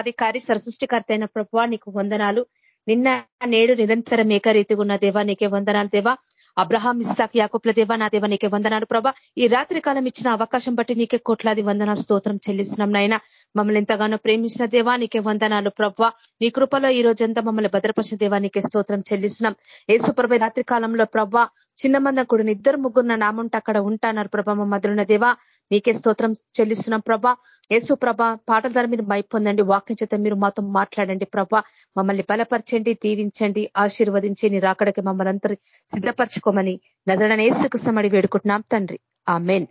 అధికారి సృష్టికర్త అయిన ప్రభావ నీకు వందనాలు. నిన్న నేడు నిరంతరం ఏకరీతిగా ఉన్న దేవా నీకే వందనాలు దేవా. అబ్రహాం ఇస్సాక్ యాకుప్ల దేవా నా దేవా నీకే వందనాలు ప్రభా. ఈ రాత్రి కాలం ఇచ్చిన అవకాశం బట్టి నీకే కోట్లాది వందన స్తోత్రం చెల్లిస్తున్నాం నాయన. మమ్మల్ని ఎంతగానో ప్రేమించిన దేవా నీకే వందనాలు ప్రభా. నీ కృపలో ఈ రోజంతా మమ్మల్ని భద్రపరిచిన దేవా నీకే స్తోత్రం చెల్లిస్తున్నాం. ఏసుప్రభ రాత్రి కాలంలో ప్రభా చిన్న మంద కూడా ఇద్దరు ముగ్గురు నాముంటే అక్కడ ఉంటాన్నారు ప్రభా మా మధురున్న దేవా. నీకే స్తోత్రం చెల్లిస్తున్నాం ప్రభా. యేసు ప్రభ పాటల ద్వారా మీరు మైపొందండి వాక్యం చేత మీరు మాతో మాట్లాడండి ప్రభా. మమ్మల్ని బలపరచండి దీవించండి ఆశీర్వదించి నీ రాకడకి మమ్మల్ని అందరి సిద్ధపరచుకోమని నజరడని ఏసుకుసమడి వేడుకుంటున్నాం తండ్రి. ఆ మెయిన్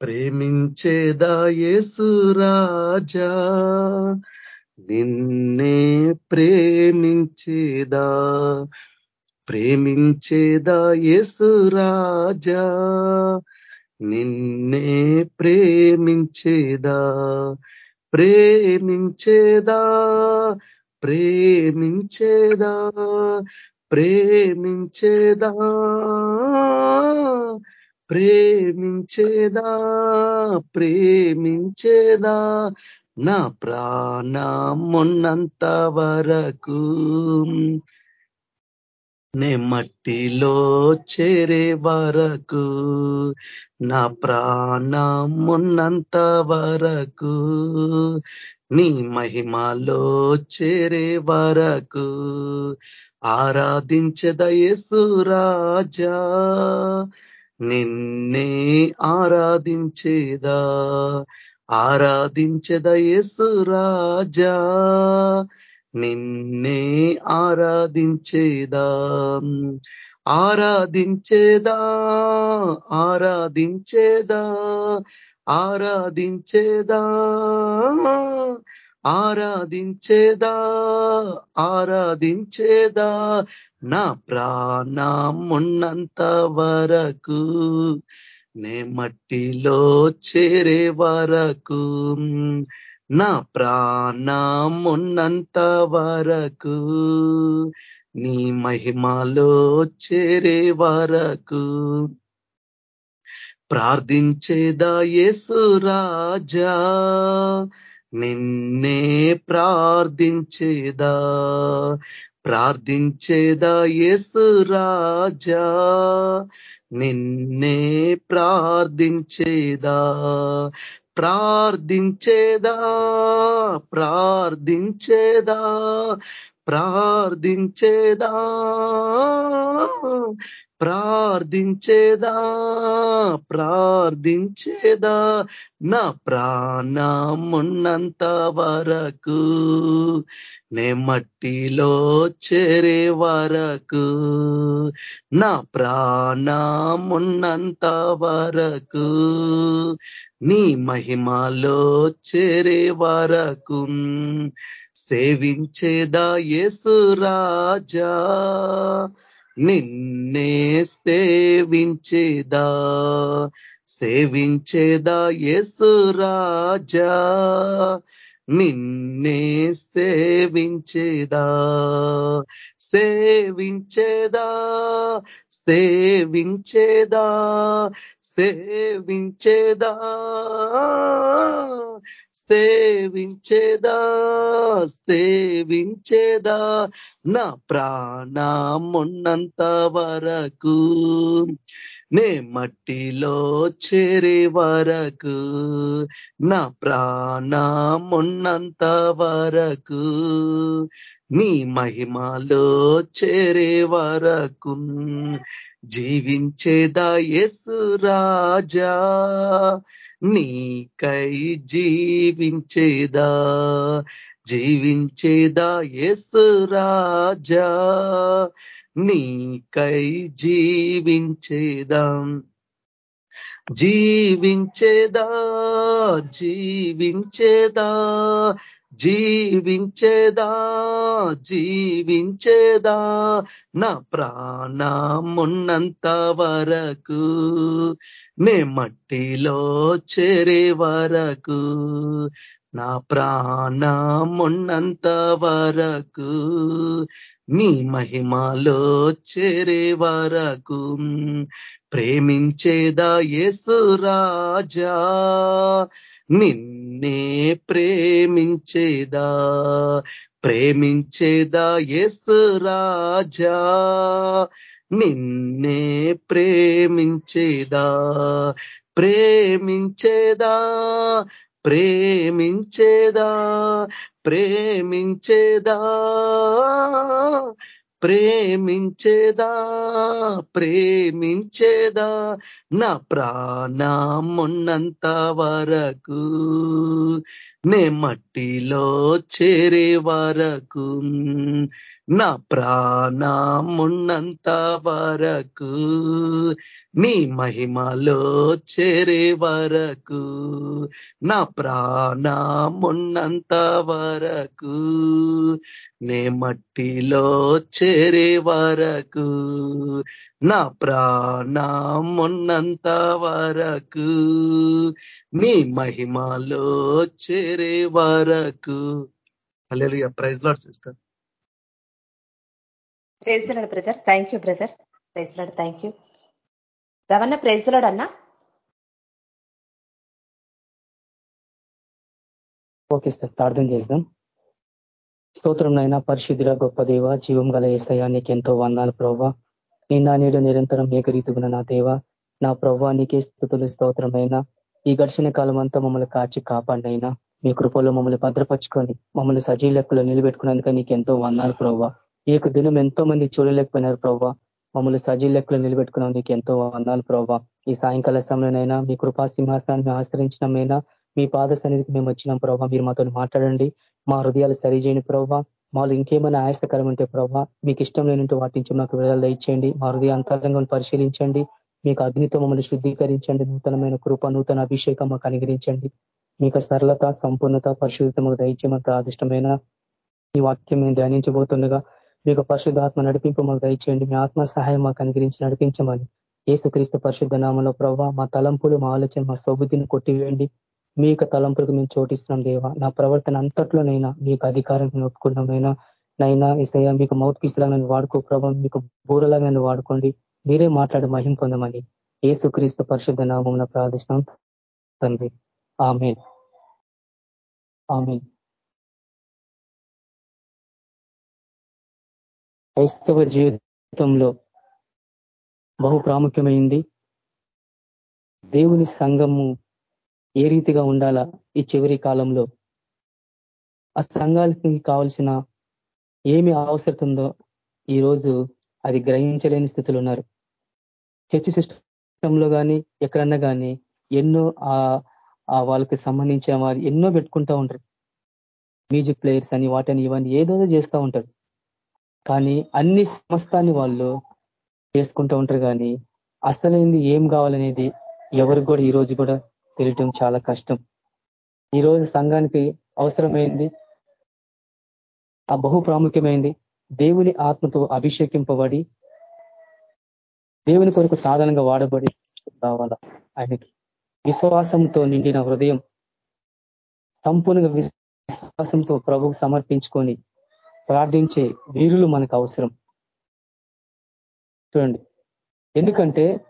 ప్రేమించేదా రాజా? నిన్నే ప్రేమించేదా? ప్రేమించేదా యేసు రాజా? నిన్నే ప్రేమించేదా ప్రేమించేదా ప్రేమించేదా ప్రేమించేదా ప్రేమించేదా ప్రేమించేదా. నా ప్రాణమున్నంత వరకు నే మట్టిలో చేరే వరకు నా ప్రాణమున్నంత వరకు నీ మహిమలో చేరే వరకు ఆరాధించదయసు రాజా నిన్నే ఆరాధించేదా ఆరాధించదయసు రాజా. నిన్నే ఆరాధించేదా ఆరాధించేదా ఆరాధించేదా ఆరాధించేదా ఆరాధించేదా ఆరాధించేదా. నా ప్రాణమున్నంత వరకు నే మట్టిలో చేరే వరకు నా ప్రాణమున్నంత వరకు నీ మహిమలో చేరే వరకు. ప్రార్థించేదా యేసు రాజా నిన్నే ప్రార్థించేదా. ప్రార్థించేదా యేసు రాజా నిన్నే ప్రార్థించేదా. ప్రార్థించేదా ప్రార్థించేదా ప్రార్థించేదా. ప్రార్థించేదా ప్రార్థించేదా? నా ప్రాణమున్నంత వరకు నే మట్టిలో చేరే వరకు నా ప్రాణమున్నంత వరకు నీ మహిమలో చేరే వరకు సేవించేదా యేసు రాజా? నిన్నే సేవించేదా సేవించేదా యేసు రాజా. నిన్నే సేవించేదా సేవించేదా సేవించేదా సేవించేదా. సేవించేదా సేవించేదా? నా ప్రాణమున్నంత వరకు నే మట్టిలో చేరే వరకు నా ప్రాణమున్నంత వరకు నీ మహిమలో చేరే వరకు జీవించేదా ఎసు రాజా నీకై జీవించేదా జీవించేదా ఎసు రాజా? నీకై జీవించేదాం. జీవించేదా? జీవించేదా? జీవించేదా? జీవించేదా? నా ప్రాణమున్నంత వరకు నే మట్టిలో చేరే వరకు నా ప్రాణమున్నంత వరకు నీ మహిమలో చేరే వరకు ప్రేమించేదా యేసురాజా నిన్నే ప్రేమించేదా? ప్రేమించేదా యేసురాజా నిన్నే ప్రేమించేదా? ప్రేమించేదా? ప్రేమించేదా ప్రేమించేదా ప్రేమించేదా ప్రేమించేదా నా ప్రాణమున్నంత వరకు నే మట్టిలో చేరే వరకు నా ప్రాణమున్నంత వరకు నీ మహిమలో చేరే వరకు నా ప్రాణమున్నంత వరకు నే మట్టిలో చేరే వరకు నా ప్రాణమున్నంత వరకు నీ మహిమలో చేరే వరకు. Hallelujah praise Lord sister praise Lord brother thank you brother praise Lord thank you Ravana praise Lord అన్నా ఓకే సార్ ప్రార్థన చేద్దాం. స్తోత్రం నైనా పరిశుద్ధుల గొప్ప దేవ జీవం గల ఏసయ్యా నీకు ఎంతో వందాలు ప్రవ్వ. నిన్న నేడు నిరంతరం ఏకరీతుగున నా దేవ నా ప్రవ్వ నీకే స్థుతులు స్తోత్రమైన ఈ ఘర్షణ కాలం అంతా మమ్మల్ని కాచి కాపాడినైనా మీ కృపలో మమ్మల్ని భద్రపరుచుకొని మమ్మల్ని సజీ లెక్కలో నిలబెట్టుకున్నందుకు నీకు ఎంతో వందాలు ప్రవ్వా. ఈ యొక్క దినం ఎంతో మంది చూడలేకపోయినారు ప్రవ్వా. మమ్మల్ని సజీ లెక్కలో నిలబెట్టుకున్నాం నీకు ఎంతో వందాలు ప్రవ్వా. ఈ సాయంకాల సమయంలోనైనా మీ కృపా సింహాసనాన్ని ఆశ్రయించడమైనా మీ పాద సన్నిధికి మేము వచ్చినాం ప్రభావ మీరు మాతో మాట్లాడండి. మా హృదయాలు సరిచేయని ప్రభావ మాలో ఇంకేమైనా ఆయాసకరం ఉంటే ప్రభావ మీకు ఇష్టం లేనంటే వాటి నుంచి మాకు విడుదల ఇచ్చేయండి మా హృదయ అంతరంగం పరిశీలించండి. మీకు అగ్నితో మమ్మల్ని శుద్ధీకరించండి నూతనమైన కృప నూతన అభిషేకం మాకు అనుగ్రహించండి మీకు సరళత సంపూర్ణత పరిశుద్ధత మాకు దయచేయమంత అదిష్టమైన ఈ వాక్యం మేము ధ్యానించబోతుండగా మీకు పరిశుద్ధాత్మ నడిపింపు మాకు దయచేయండి మీ ఆత్మ సహాయం మాకు అనుగ్రహించి నడిపించమని. ఏసుక్రీస్తు పరిశుద్ధ నామంలో ప్రభావ మా తలంపులు మా ఆలోచన మా సౌబుద్ధిని కొట్టివేయండి. మీ యొక్క తలంపులకు మేము చోటిస్తున్నాం దేవా. నా ప్రవర్తన అంతట్లోనైనా మీకు అధికారం ఒప్పుకున్నామైనా నైనా ఇసయ్య మీకు మౌత్ పీస్ లాగా వాడుకో ప్రభావం మీకు బూరలాగా వాడుకోండి. మీరే మాట్లాడి మహిం పొందమని ఏసుక్రీస్తు పరిశుద్ధ నామం ప్రార్థిస్తున్నాం తండ్రి. ఆమె ఆమె క్రైస్తవ జీవితంలో బహు ప్రాముఖ్యమైంది. దేవుని సంఘము ఏ రీతిగా ఉండాలా ఈ చివరి కాలంలో? ఆ సంఘాలకి కావలసిన ఏమి అవసరం ఉందో ఈరోజు అది గ్రహించలేని స్థితిలో ఉన్నారు చర్చి సిస్టంలో కానీ ఎక్కడన్నా కానీ ఎన్నో ఆ వాళ్ళకి సంబంధించిన వారు ఎన్నో పెట్టుకుంటూ ఉంటారు. మ్యూజిక్ ప్లేయర్స్ అని వాటిని ఇవన్నీ ఏదో చేస్తూ ఉంటారు. కానీ అన్ని సమస్తాన్ని వాళ్ళు చేసుకుంటూ ఉంటారు కానీ అసలైంది ఏం కావాలనేది ఎవరికి కూడా ఈ రోజు కూడా తెలియటం చాలా కష్టం. ఈరోజు సంఘానికి అవసరమైంది ఆ బహు ప్రాముఖ్యమైంది దేవుని ఆత్మతో అభిషేకింపబడి దేవుని కొరకు సాధనంగా వాడబడి రావాల ఆయనకి విశ్వాసంతో నిండిన హృదయం సంపూర్ణంగా విశ్వాసంతో ప్రభుకు సమర్పించుకొని ప్రార్థించే వీరులు మనకు అవసరం. చూడండి. ఎందుకంటే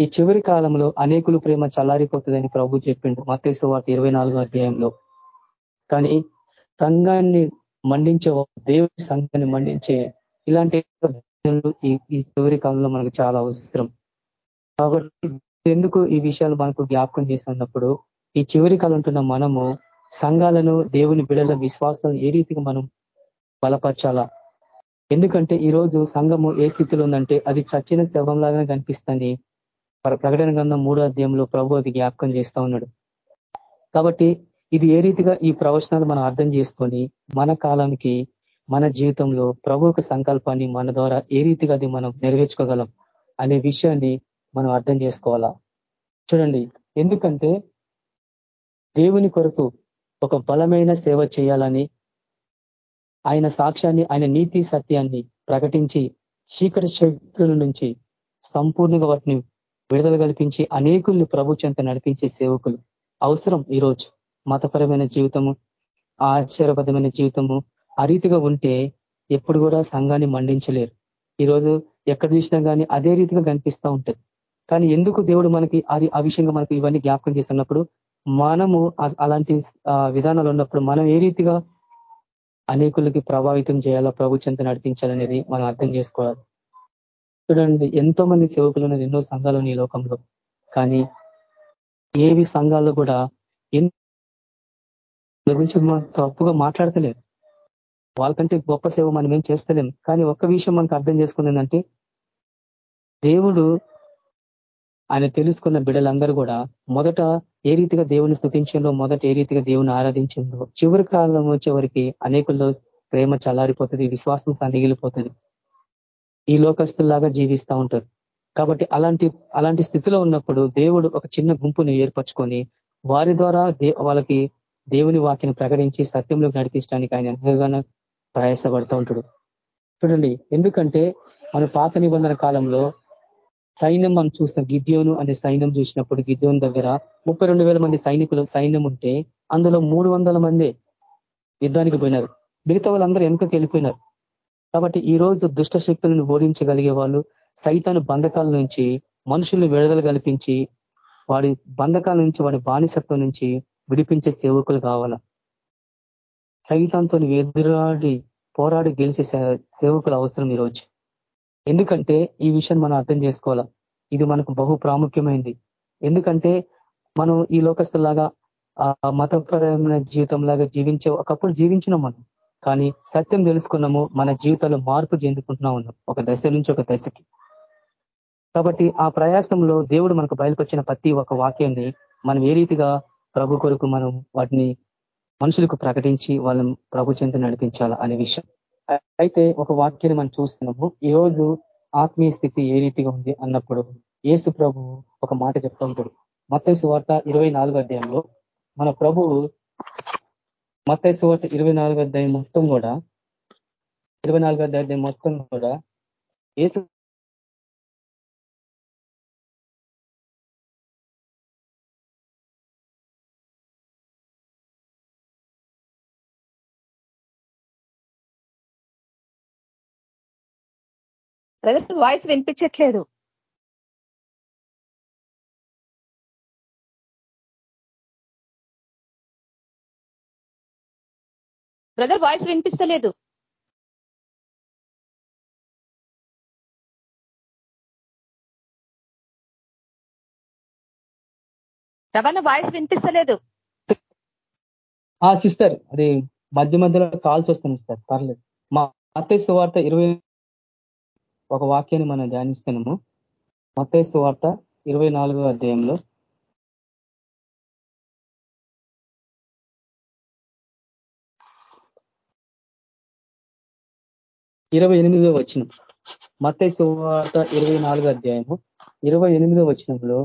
ఈ చివరి కాలంలో అనేకులు ప్రేమ చల్లారిపోతుందని ప్రభు చెప్పిండు. మతేసు వార్త ఇరవై అధ్యాయంలో. కానీ సంఘాన్ని మండించే దేవుని సంఘాన్ని మండించే ఇలాంటి ఈ చివరి కాలంలో మనకు చాలా అవసరం. కాబట్టి ఎందుకు ఈ విషయాలు మనకు జ్ఞాపకం చేస్తున్నప్పుడు ఈ చివరి కాలం ఉంటున్న మనము సంఘాలను దేవుని బిడల విశ్వాసాలను ఏ రీతిగా మనం బలపరచాలా? ఎందుకంటే ఈరోజు సంఘము ఏ స్థితిలో ఉందంటే అది చచ్చిన శవంలాగానే కనిపిస్తుంది. ప్రకటన గ్రంథం మూడో అధ్యాయంలో ప్రభు అది జ్ఞాపకం చేస్తా ఉన్నాడు. కాబట్టి ఇది ఏ రీతిగా ఈ ప్రవచనాలు మనం అర్థం చేసుకొని మన కాలానికి మన జీవితంలో ప్రభు సంకల్పాన్ని మన ద్వారా ఏ రీతిగా అది మనం నెరవేర్చుకోగలం అనే విషయాన్ని మనం అర్థం చేసుకోవాలా? చూడండి ఎందుకంటే దేవుని కొరకు ఒక బలమైన సేవ చేయాలని ఆయన సాక్ష్యాన్ని ఆయన నీతి సత్యాన్ని ప్రకటించి చీకటి శక్తుల నుంచి సంపూర్ణంగా వాటిని విడుదల కల్పించి అనేకుల్ని ప్రభు చెంత నడిపించే సేవకులు. అవసరం ఈరోజు. మతపరమైన జీవితము ఆశ్చర్యపదమైన జీవితము ఆ రీతిగా ఉంటే ఎప్పుడు కూడా సంఘాన్ని మండించలేరు. ఈరోజు ఎక్కడ చూసినా కానీ అదే రీతిగా కనిపిస్తూ ఉంటుంది. కానీ ఎందుకు దేవుడు మనకి అది ఆ విషయంగా మనకి ఇవన్నీ జ్ఞాపకం చేస్తున్నప్పుడు మనము అలాంటి విధానాలు ఉన్నప్పుడు మనం ఏ రీతిగా అనేకులకి ప్రభావితం చేయాలా ప్రభు చెంత నడిపించాలనేది మనం అర్థం చేసుకోవాలి. చూడండి ఎంతో మంది సేవకులు ఎన్నో సంఘాలు ఈ లోకంలో. కానీ ఏవి సంఘాల్లో కూడా గురించి తప్పుగా మాట్లాడతలేదు వాళ్ళకంటే గొప్ప సేవ మనం ఏం చేస్తలేం. కానీ ఒక్క విషయం మనకు అర్థం చేసుకుందంటే దేవుడు ఆయన తెలుసుకున్న బిడ్డలందరూ కూడా మొదట ఏ రీతిగా దేవుని స్థుతించిందో మొదట ఏ రీతిగా దేవుని ఆరాధించిందో చివరి కాలం వచ్చేవరికి అనేకుల్లో ప్రేమ చల్లారిపోతుంది విశ్వాసం సన్నిగిలిపోతుంది ఈ లోకస్తుల్లాగా జీవిస్తూ ఉంటారు. కాబట్టి అలాంటి అలాంటి స్థితిలో ఉన్నప్పుడు దేవుడు ఒక చిన్న గుంపుని ఏర్పరచుకొని వారి ద్వారా వాళ్ళకి దేవుని వాక్యం ప్రకటించి సత్యంలో నడిపించడానికి ఆయన ఎంతగానో ప్రయాసపడుతూ ఉంటాడు. చూడండి ఎందుకంటే మన పాత నిబంధన కాలంలో సైన్యం మనం చూసిన గిద్యోను అనే సైన్యం చూసినప్పుడు గిద్యోన్ దగ్గర ముప్పై మంది సైనికులు సైన్యం ఉంటే అందులో మూడు మంది యుద్ధానికి పోయినారు. మిగతా వాళ్ళందరూ వెనుకకి వెళ్ళిపోయినారు. కాబట్టి ఈ రోజు దుష్ట శక్తులను ఓడించగలిగే వాళ్ళు సైతాను బంధకాల నుంచి మనుషుల్ని విడుదల కల్పించి వాడి బంధకాల నుంచి వాడి బానిసత్వం నుంచి విడిపించే సేవకులు కావాలా? సైతాంతో ఎదురాడి పోరాడి గెలిచే సేవకులు అవసరం ఈరోజు. ఎందుకంటే ఈ విషయం మనం అర్థం చేసుకోవాలా? ఇది మనకు బహు ప్రాముఖ్యమైంది. ఎందుకంటే మనం ఈ లోకస్తులాగా మతపరమైన జీవితం లాగా జీవించే ఒకప్పుడు జీవించినాం మనం. కానీ సత్యం తెలుసుకున్నాము మన జీవితంలో మార్పు చెందుకుంటున్నా ఉన్నాం ఒక దశ నుంచి ఒక దశకి. కాబట్టి ఆ ప్రయాసంలో దేవుడు మనకు బయలుకొచ్చిన ప్రతి ఒక వాక్యాన్ని మనం ఏ రీతిగా ప్రభు కొరకు మనం వాటిని మనుషులకు ప్రకటించి వాళ్ళని ప్రభు చెంత నడిపించాల అనే విషయం. అయితే ఒక వాక్యాన్ని మనం చూస్తున్నాము. ఈ రోజు ఆత్మీయ స్థితి ఏ రీతిగా ఉంది అన్నప్పుడు ఏసు ప్రభు ఒక మాట చెప్తా ఉంటాడు మత్తైసు వార్త ఇరవై అధ్యాయంలో మన ప్రభువు మత్తైసు వార్త ఇరవై అధ్యాయం మొత్తం కూడా ఇరవై అధ్యాయం మొత్తం కూడా ఏసు బ్రదర్ వాయిస్ వినిపించట్లేదు. బ్రదర్ వాయిస్ వినిపిస్తలేదు. రవణ వాయిస్ వినిపిస్తలేదు. ఆ సిస్టర్ అది మధ్య మధ్యలో కాల్స్ వస్తుంది సార్ పర్లేదు. మా అత్తయ్య సువార్త ఇరవై ఒక వాక్యాన్ని మనం ధ్యానిస్తున్నాము. మతేసు వార్త ఇరవై అధ్యాయంలో. ఇరవై ఎనిమిదో వచనం. మత్తై సువార్త ఇరవై నాలుగో అధ్యాయము. ఇరవై ఎనిమిదో వచనంలో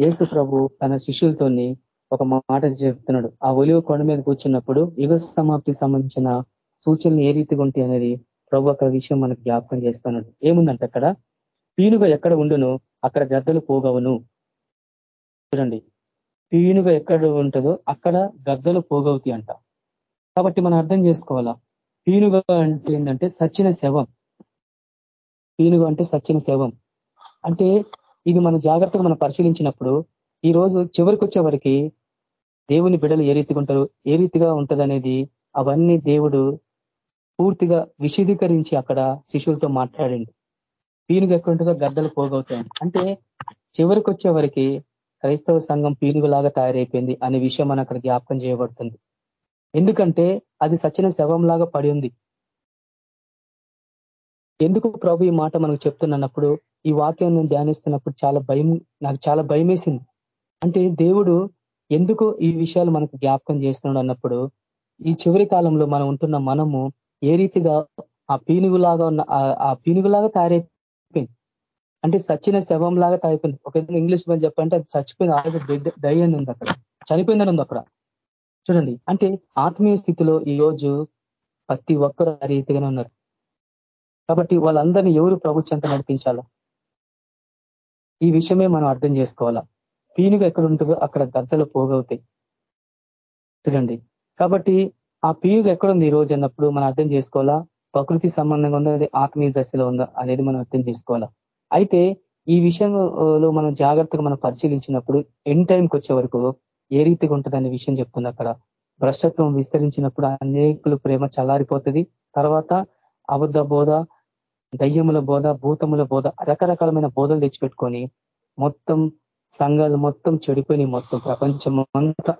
యేసు ప్రభు తన శిష్యులతోని ఒక మాట చెప్తున్నాడు. ఆ ఒలివ కొండ మీద కూర్చున్నప్పుడు యుగ సమాప్తికి సంబంధించిన సూచనలు ఏ రీతిగా ఉంటాయి అనేది ప్రభు అక్కడ విషయం మనకు జ్ఞాపకం చేస్తున్నాడు ఏముందంటే అక్కడ? పీనుగ ఎక్కడ ఉండును అక్కడ గద్దలు పోగవును. చూడండి. పీనుగ ఎక్కడ ఉంటుందో అక్కడ గద్దలు పోగవుతాయి అంట. కాబట్టి మనం అర్థం చేసుకోవాలా? పీనుగ అంటే ఏంటంటే సచ్చిన శవం. పీనుగ అంటే సచ్చిన శవం. అంటే ఇది మనం జాగ్రత్తగా మనం పరిశీలించినప్పుడు ఈ రోజు చివరికి వచ్చేవరికి దేవుని బిడలు ఏ రీతిగా ఉంటారు? ఏ రీతిగా ఉంటదనేది అవన్నీ దేవుడు పూర్తిగా విశదీకరించి అక్కడ శిష్యులతో మాట్లాడండి. పీనుగు ఎక్కడుంటుందో గద్దలు పోగవుతాయి అంటే చివరికి వచ్చే క్రైస్తవ సంఘం పీనుగులాగా తయారైపోయింది అనే విషయం మన అక్కడ జ్ఞాపకం చేయబడుతుంది. ఎందుకంటే అది సచిన శవంలాగా పడి ఉంది. ఎందుకు ప్రభు ఈ మాట మనకు చెప్తున్నప్పుడు ఈ వాక్యం నేను ధ్యానిస్తున్నప్పుడు చాలా భయం నాకు చాలా భయం అంటే దేవుడు ఎందుకు ఈ విషయాలు మనకు జ్ఞాపకం చేస్తున్నాడు అన్నప్పుడు ఈ చివరి కాలంలో మనం ఉంటున్న మనము ఏ రీతిగా ఆ పీనుగులాగా ఉన్న ఆ పీనుగులాగా తయారైపోయింది. అంటే సచ్చిన శవం లాగా తయారైపోయింది. ఒక ఇంగ్లీష్ మీద చెప్పంటే అది చచ్చిపోయింది. ఆల్రెడీ డై అని ఉంది అక్కడ. చనిపోయిందని ఉంది అక్కడ. చూడండి. అంటే ఆత్మీయ స్థితిలో ఈ రోజు ప్రతి ఒక్కరు ఆ రీతిగానే ఉన్నారు. కాబట్టి వాళ్ళందరినీ ఎవరు ప్రభుత్వంతో నడిపించాలా? ఈ విషయమే మనం అర్థం చేసుకోవాలా? పీనుగ ఎక్కడ ఉంటుందో అక్కడ గద్దలు పోగవుతాయి. చూడండి. కాబట్టి ఆ పీయుగ ఎక్కడుంది ఈ రోజు అన్నప్పుడు మనం అర్థం చేసుకోవాలా? ప్రకృతి సంబంధంగా ఉందా అది ఆత్మీయ దశలో ఉందా అనేది మనం అర్థం చేసుకోవాలా? అయితే ఈ విషయంలో మనం జాగ్రత్తగా మనం పరిశీలించినప్పుడు ఎన్ టైంకి వచ్చే వరకు ఏ రీతిగా ఉంటుందనే విషయం చెప్తుంది అక్కడ. భ్రష్టత్వం విస్తరించినప్పుడు అనేకులు ప్రేమ చల్లారిపోతుంది. తర్వాత అబద్ధ బోధ దయ్యముల బోధ భూతముల బోధ రకరకాలమైన బోధలు తెచ్చిపెట్టుకొని మొత్తం సంఘాలు మొత్తం చెడిపోయి మొత్తం ప్రపంచం అంతా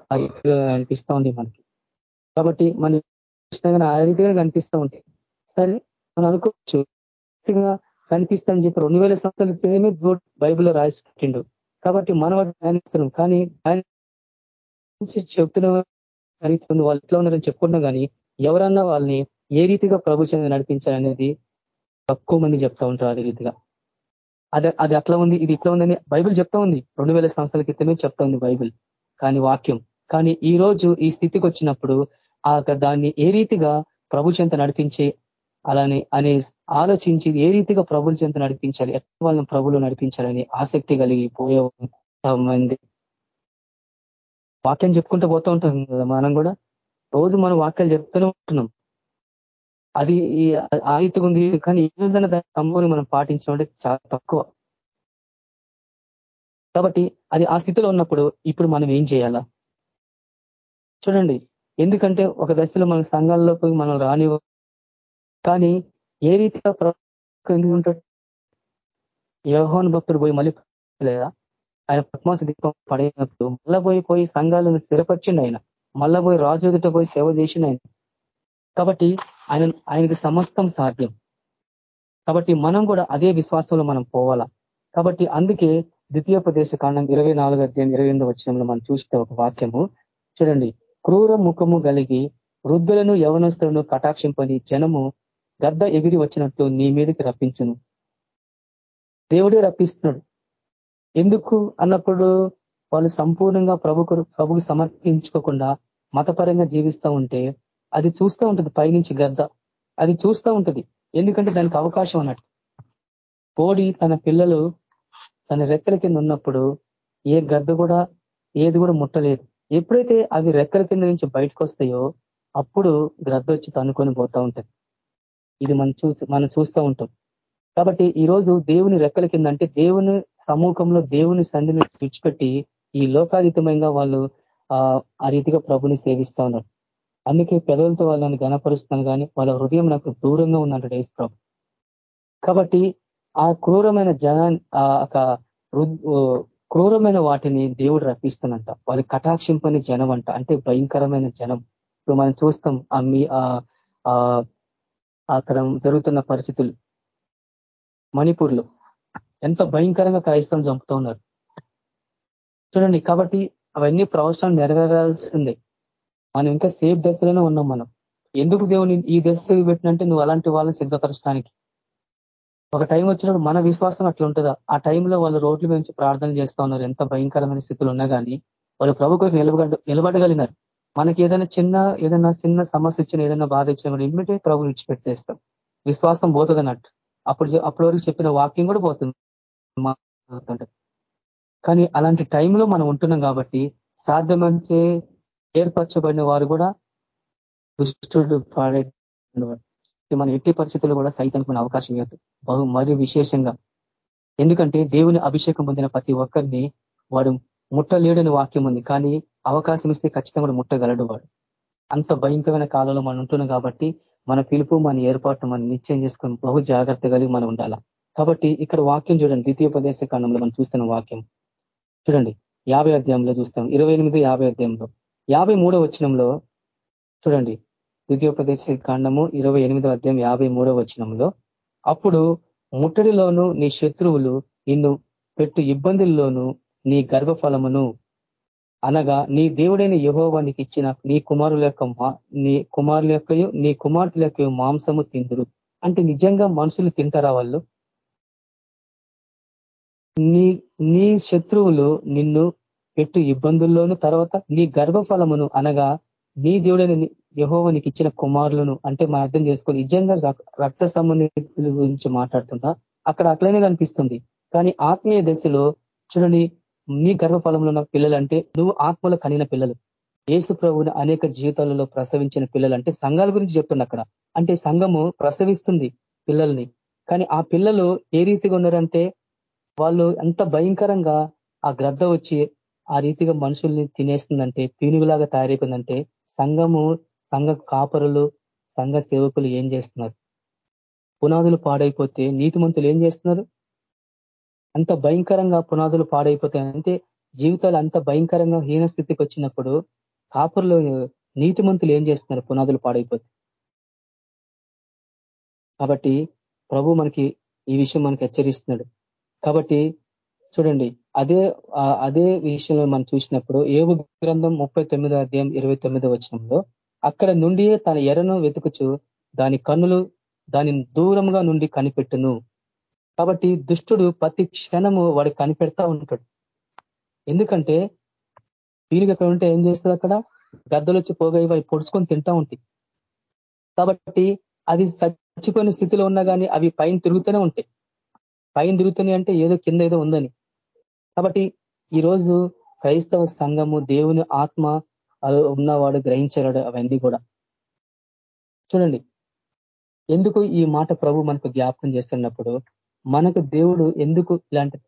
అనిపిస్తూ ఉంది మనకి. కాబట్టి మన ఆ రీతిగా కనిపిస్తూ ఉంటాయి. సరే మనం అనుకోవచ్చు కనిపిస్తామని చెప్పి రెండు వేల సంవత్సరాల క్రితమే బైబిల్లో రాసి పెట్టిండు. కాబట్టి మనం ధ్యానిస్తున్నాం. కానీ చెప్తున్న వాళ్ళు ఎట్లా ఉన్నారని చెప్పుకున్నా కానీ ఎవరన్నా వాళ్ళని ఏ రీతిగా ప్రభు చెంది నడిపించాలనేది తక్కువ మంది చెప్తా ఉంటారు అదే రీతిగా. అది అది అట్లా ఉంది ఇది ఇట్లా ఉందని బైబిల్ చెప్తా ఉంది. రెండు వేల సంవత్సరాల క్రితమే చెప్తా ఉంది బైబిల్ కానీ వాక్యం. కానీ ఈ రోజు ఈ స్థితికి వచ్చినప్పుడు ఆ దాన్ని ఏ రీతిగా ప్రభు చెంత నడిపించే అలానే అనే ఆలోచించి ఏ రీతిగా ప్రభుల చెంత నడిపించాలి ఎట్లా వాళ్ళని ప్రభులు నడిపించాలని ఆసక్తి కలిగి పోయే మంది వాక్యం చెప్పుకుంటూ పోతూ ఉంటాం కదా మనం కూడా. రోజు మనం వాక్యాలు చెప్తూనే ఉంటున్నాం. అది ఆ రీతిగా ఉంది కానీ ఏదైనా దాని సంభవం మనం పాటించడం చాలా తక్కువ. కాబట్టి అది ఆ స్థితిలో ఉన్నప్పుడు ఇప్పుడు మనం ఏం చేయాలా? చూడండి. ఎందుకంటే ఒక దశలో మన సంఘాల్లోకి మనం రాని కానీ ఏ రీతిగా ఉంటాడు? యోహోన్ భక్తుడు పోయి మళ్ళీ లేదా? ఆయన పద్మాస దీపం పడేటప్పుడు మళ్ళా పోయి పోయి సంఘాలను స్థిరపరిచిండు ఆయన. మళ్ళా పోయి రాజు ఎదుట పోయి సేవ చేసిండు ఆయన. కాబట్టి ఆయన ఆయనకి సమస్తం సాధ్యం. కాబట్టి మనం కూడా అదే విశ్వాసంలో మనం పోవాలా. కాబట్టి అందుకే ద్వితీయోపదేశ కాండం ఇరవై నాలుగు అధ్యాయం ఇరవై ఎనిమిది వచ్చినంలో మనం చూస్తే ఒక వాక్యము. చూడండి. క్రూర ముఖము కలిగి వృద్ధులను యవనస్తులను కటాక్షింపని జనము గద్ద ఎగిరి వచ్చినట్లు నీ మీదకి రప్పించును. దేవుడే రప్పిస్తున్నాడు. ఎందుకు? అన్నప్పుడు వాళ్ళు సంపూర్ణంగా ప్రభుకు ప్రభుకు సమర్పించుకోకుండా మతపరంగా జీవిస్తూ ఉంటే అది చూస్తూ ఉంటుంది పైనుంచి గద్ద అది చూస్తూ ఉంటుంది. ఎందుకంటే దానికి అవకాశం అన్నట్టు. కోడి తన పిల్లలు తన రెక్కల కింద ఉన్నప్పుడు ఏ గద్ద కూడా ఏది కూడా ముట్టలేదు. ఎప్పుడైతే అవి రెక్కల కింద నుంచి బయటకు వస్తాయో అప్పుడు గ్రద్ద వచ్చి తనుకొని పోతా ఉంటుంది. ఇది మనం చూసి మనం చూస్తూ ఉంటాం. కాబట్టి ఈరోజు దేవుని రెక్కల కింద అంటే దేవుని సమూహంలో దేవుని సంధిని విడిచిపెట్టి ఈ లోకాతీతమైన వాళ్ళు ఆ రీతిగా ప్రభుని సేవిస్తూ ఉన్నారు. అందుకే పెదవులతో వాళ్ళని గణపరుస్తున్నాను కానీ వాళ్ళ హృదయం నాకు దూరంగా ఉందంట ఏసు ప్రభు. కాబట్టి ఆ క్రూరమైన జనాన్ని ఆ క్రూరమైన వాటిని దేవుడు రప్పిస్తానంట. వాళ్ళు కటాక్షింపని జనం అంట అంటే భయంకరమైన జనం. ఇప్పుడు మనం చూస్తాం ఆ మీ అక్కడ జరుగుతున్న పరిస్థితులు. మణిపూర్లో. ఎంత భయంకరంగా క్రైస్తవం చంపుతూ ఉన్నారు. చూడండి కాబట్టి అవన్నీ ప్రవచనం నెరవేరాల్సిందే. మనం ఇంకా సేఫ్ దశలోనే ఉన్నాం మనం. ఎందుకు దేవుని ఈ దశకు పెట్టినంటే నువ్వు అలాంటి వాళ్ళని సిద్ధపరచడానికి? ఒక టైం వచ్చినప్పుడు మన విశ్వాసం అట్లా ఉంటుందా? ఆ టైంలో వాళ్ళు రోడ్ల నుంచి ప్రార్థన చేస్తూ ఉన్నారు. ఎంత భయంకరమైన స్థితులు ఉన్నా కానీ వాళ్ళు ప్రభుకు నిలబడ నిలబడగలిగినారు. మనకి ఏదైనా చిన్న ఏదైనా చిన్న సమస్య ఇచ్చిన ఏదైనా బాధ ఇచ్చిన కూడా ఇమ్మీడియట్ ప్రభు విడిచిపెట్టేస్తాం. విశ్వాసం పోతుంది అన్నట్టు అప్పుడు అప్పటి వరకు చెప్పిన వాక్యం కూడా పోతుంది. కానీ అలాంటి టైంలో మనం ఉంటున్నాం కాబట్టి సాధ్యమంచే ఏర్పరచబడిన వారు కూడా దుష్టుడు పాడే మన ఎట్టి పరిస్థితుల్లో కూడా సైతానికి మన అవకాశం ఇవ్వదు బహు మరియు విశేషంగా. ఎందుకంటే దేవుని అభిషేకం పొందిన ప్రతి ఒక్కరిని వాడు ముట్టలేడని వాక్యం ఉంది. కానీ అవకాశం ఇస్తే ఖచ్చితంగా కూడా ముట్టగలడు వాడు. అంత భయంకరమైన కాలంలో మనం ఉంటున్నాం కాబట్టి మన పిలుపు మన ఏర్పాటు మనం నిశ్చయం చేసుకొని బహు జాగ్రత్త కలిగి మనం ఉండాలా. కాబట్టి ఇక్కడ వాక్యం చూడండి. ద్వితీయ ప్రదేశ కాలంలో మనం చూస్తున్న వాక్యం. చూడండి. యాభై అధ్యాయంలో చూస్తాం. ఇరవై ఎనిమిది యాభై అధ్యాయంలో. యాభై మూడో వచనంలో చూడండి. ద్వితీయోపదేశ కాండము ఇరవై ఎనిమిదో అధ్యాయం యాభై మూడో వచనంలో అప్పుడు ముట్టడిలోను నీ శత్రువులు నిన్ను పెట్టు ఇబ్బందుల్లోనూ నీ గర్భఫలమును అనగా నీ దేవుడైన యహోవానికి ఇచ్చిన నీ కుమారుల యొక్క నీ కుమారుల యొక్క నీ కుమార్తెల యొక్క మాంసము తిందురు. అంటే నిజంగా మనుషులు తింటారా వాళ్ళు? నీ నీ శత్రువులు నిన్ను పెట్టు ఇబ్బందుల్లోను తర్వాత నీ గర్భఫలమును అనగా నీ దేవుడైన యహోవ నీకు ఇచ్చిన కుమారులను అంటే మనం అర్థం చేసుకొని నిజంగా రక్త సంబంధితుల గురించి మాట్లాడుతుందా? అక్కడ అట్లనే కనిపిస్తుంది. కానీ ఆత్మీయ దశలో చూడని నీ గర్భఫలంలో ఉన్న పిల్లలు అంటే నువ్వు ఆత్మలో కనిన పిల్లలు. ఏసు ప్రభుని అనేక జీవితాలలో ప్రసవించిన పిల్లలు అంటే సంఘాల గురించి చెప్తుంది అక్కడ. అంటే సంఘము ప్రసవిస్తుంది పిల్లల్ని. కానీ ఆ పిల్లలు ఏ రీతిగా ఉన్నారంటే వాళ్ళు ఎంత భయంకరంగా ఆ గ్రద్ద వచ్చి ఆ రీతిగా మనుషుల్ని తినేస్తుందంటే పీనుగులాగా తయారైపోయిందంటే సంఘము సంఘ కాపరులు సంఘ సేవకులు ఏం చేస్తున్నారు? పునాదులు పాడైపోతే నీతిమంతులు ఏం చేస్తున్నారు? అంత భయంకరంగా పునాదులు పాడైపోతాయి అంటే జీవితాలు అంత భయంకరంగా హీన స్థితికి వచ్చినప్పుడు కాపురులు నీతిమంతులు ఏం చేస్తున్నారు పునాదులు పాడైపోతే? కాబట్టి ప్రభు మనకి ఈ విషయం మనకి హెచ్చరిస్తున్నాడు. కాబట్టి చూడండి అదే అదే విషయంలో మనం చూసినప్పుడు ఏవు గ్రంథం ముప్పై తొమ్మిదో అధ్యాయం ఇరవై తొమ్మిదో వచనంలో అక్కడ నుండి తన ఎరను వెతుకుచు దాని కన్నులు దాని దూరంగా నుండి కనిపెట్టును. కాబట్టి దుష్టుడు ప్రతి క్షణము వాడు కనిపెడతా ఉంటాడు. ఎందుకంటే వీరికి అక్కడ ఉంటే ఏం చేస్తుంది అక్కడ? గద్దలు వచ్చి పోగై అవి పొడుచుకొని తింటా ఉంటాయి. కాబట్టి అది చచ్చిపోయిన స్థితిలో ఉన్నా కానీ అవి పైన తిరుగుతూనే ఉంటాయి. పైన తిరుగుతున్నాయి అంటే ఏదో కింద ఏదో ఉందని. కాబట్టి ఈరోజు క్రైస్తవ సంఘము దేవుని ఆత్మ ఉన్నవాడు గ్రహించగలడు అవన్నీ కూడా. చూడండి. ఎందుకు ఈ మాట ప్రభు మనకు జ్ఞాపకం చేస్తున్నప్పుడు మనకు దేవుడు ఎందుకు ఇలాంటి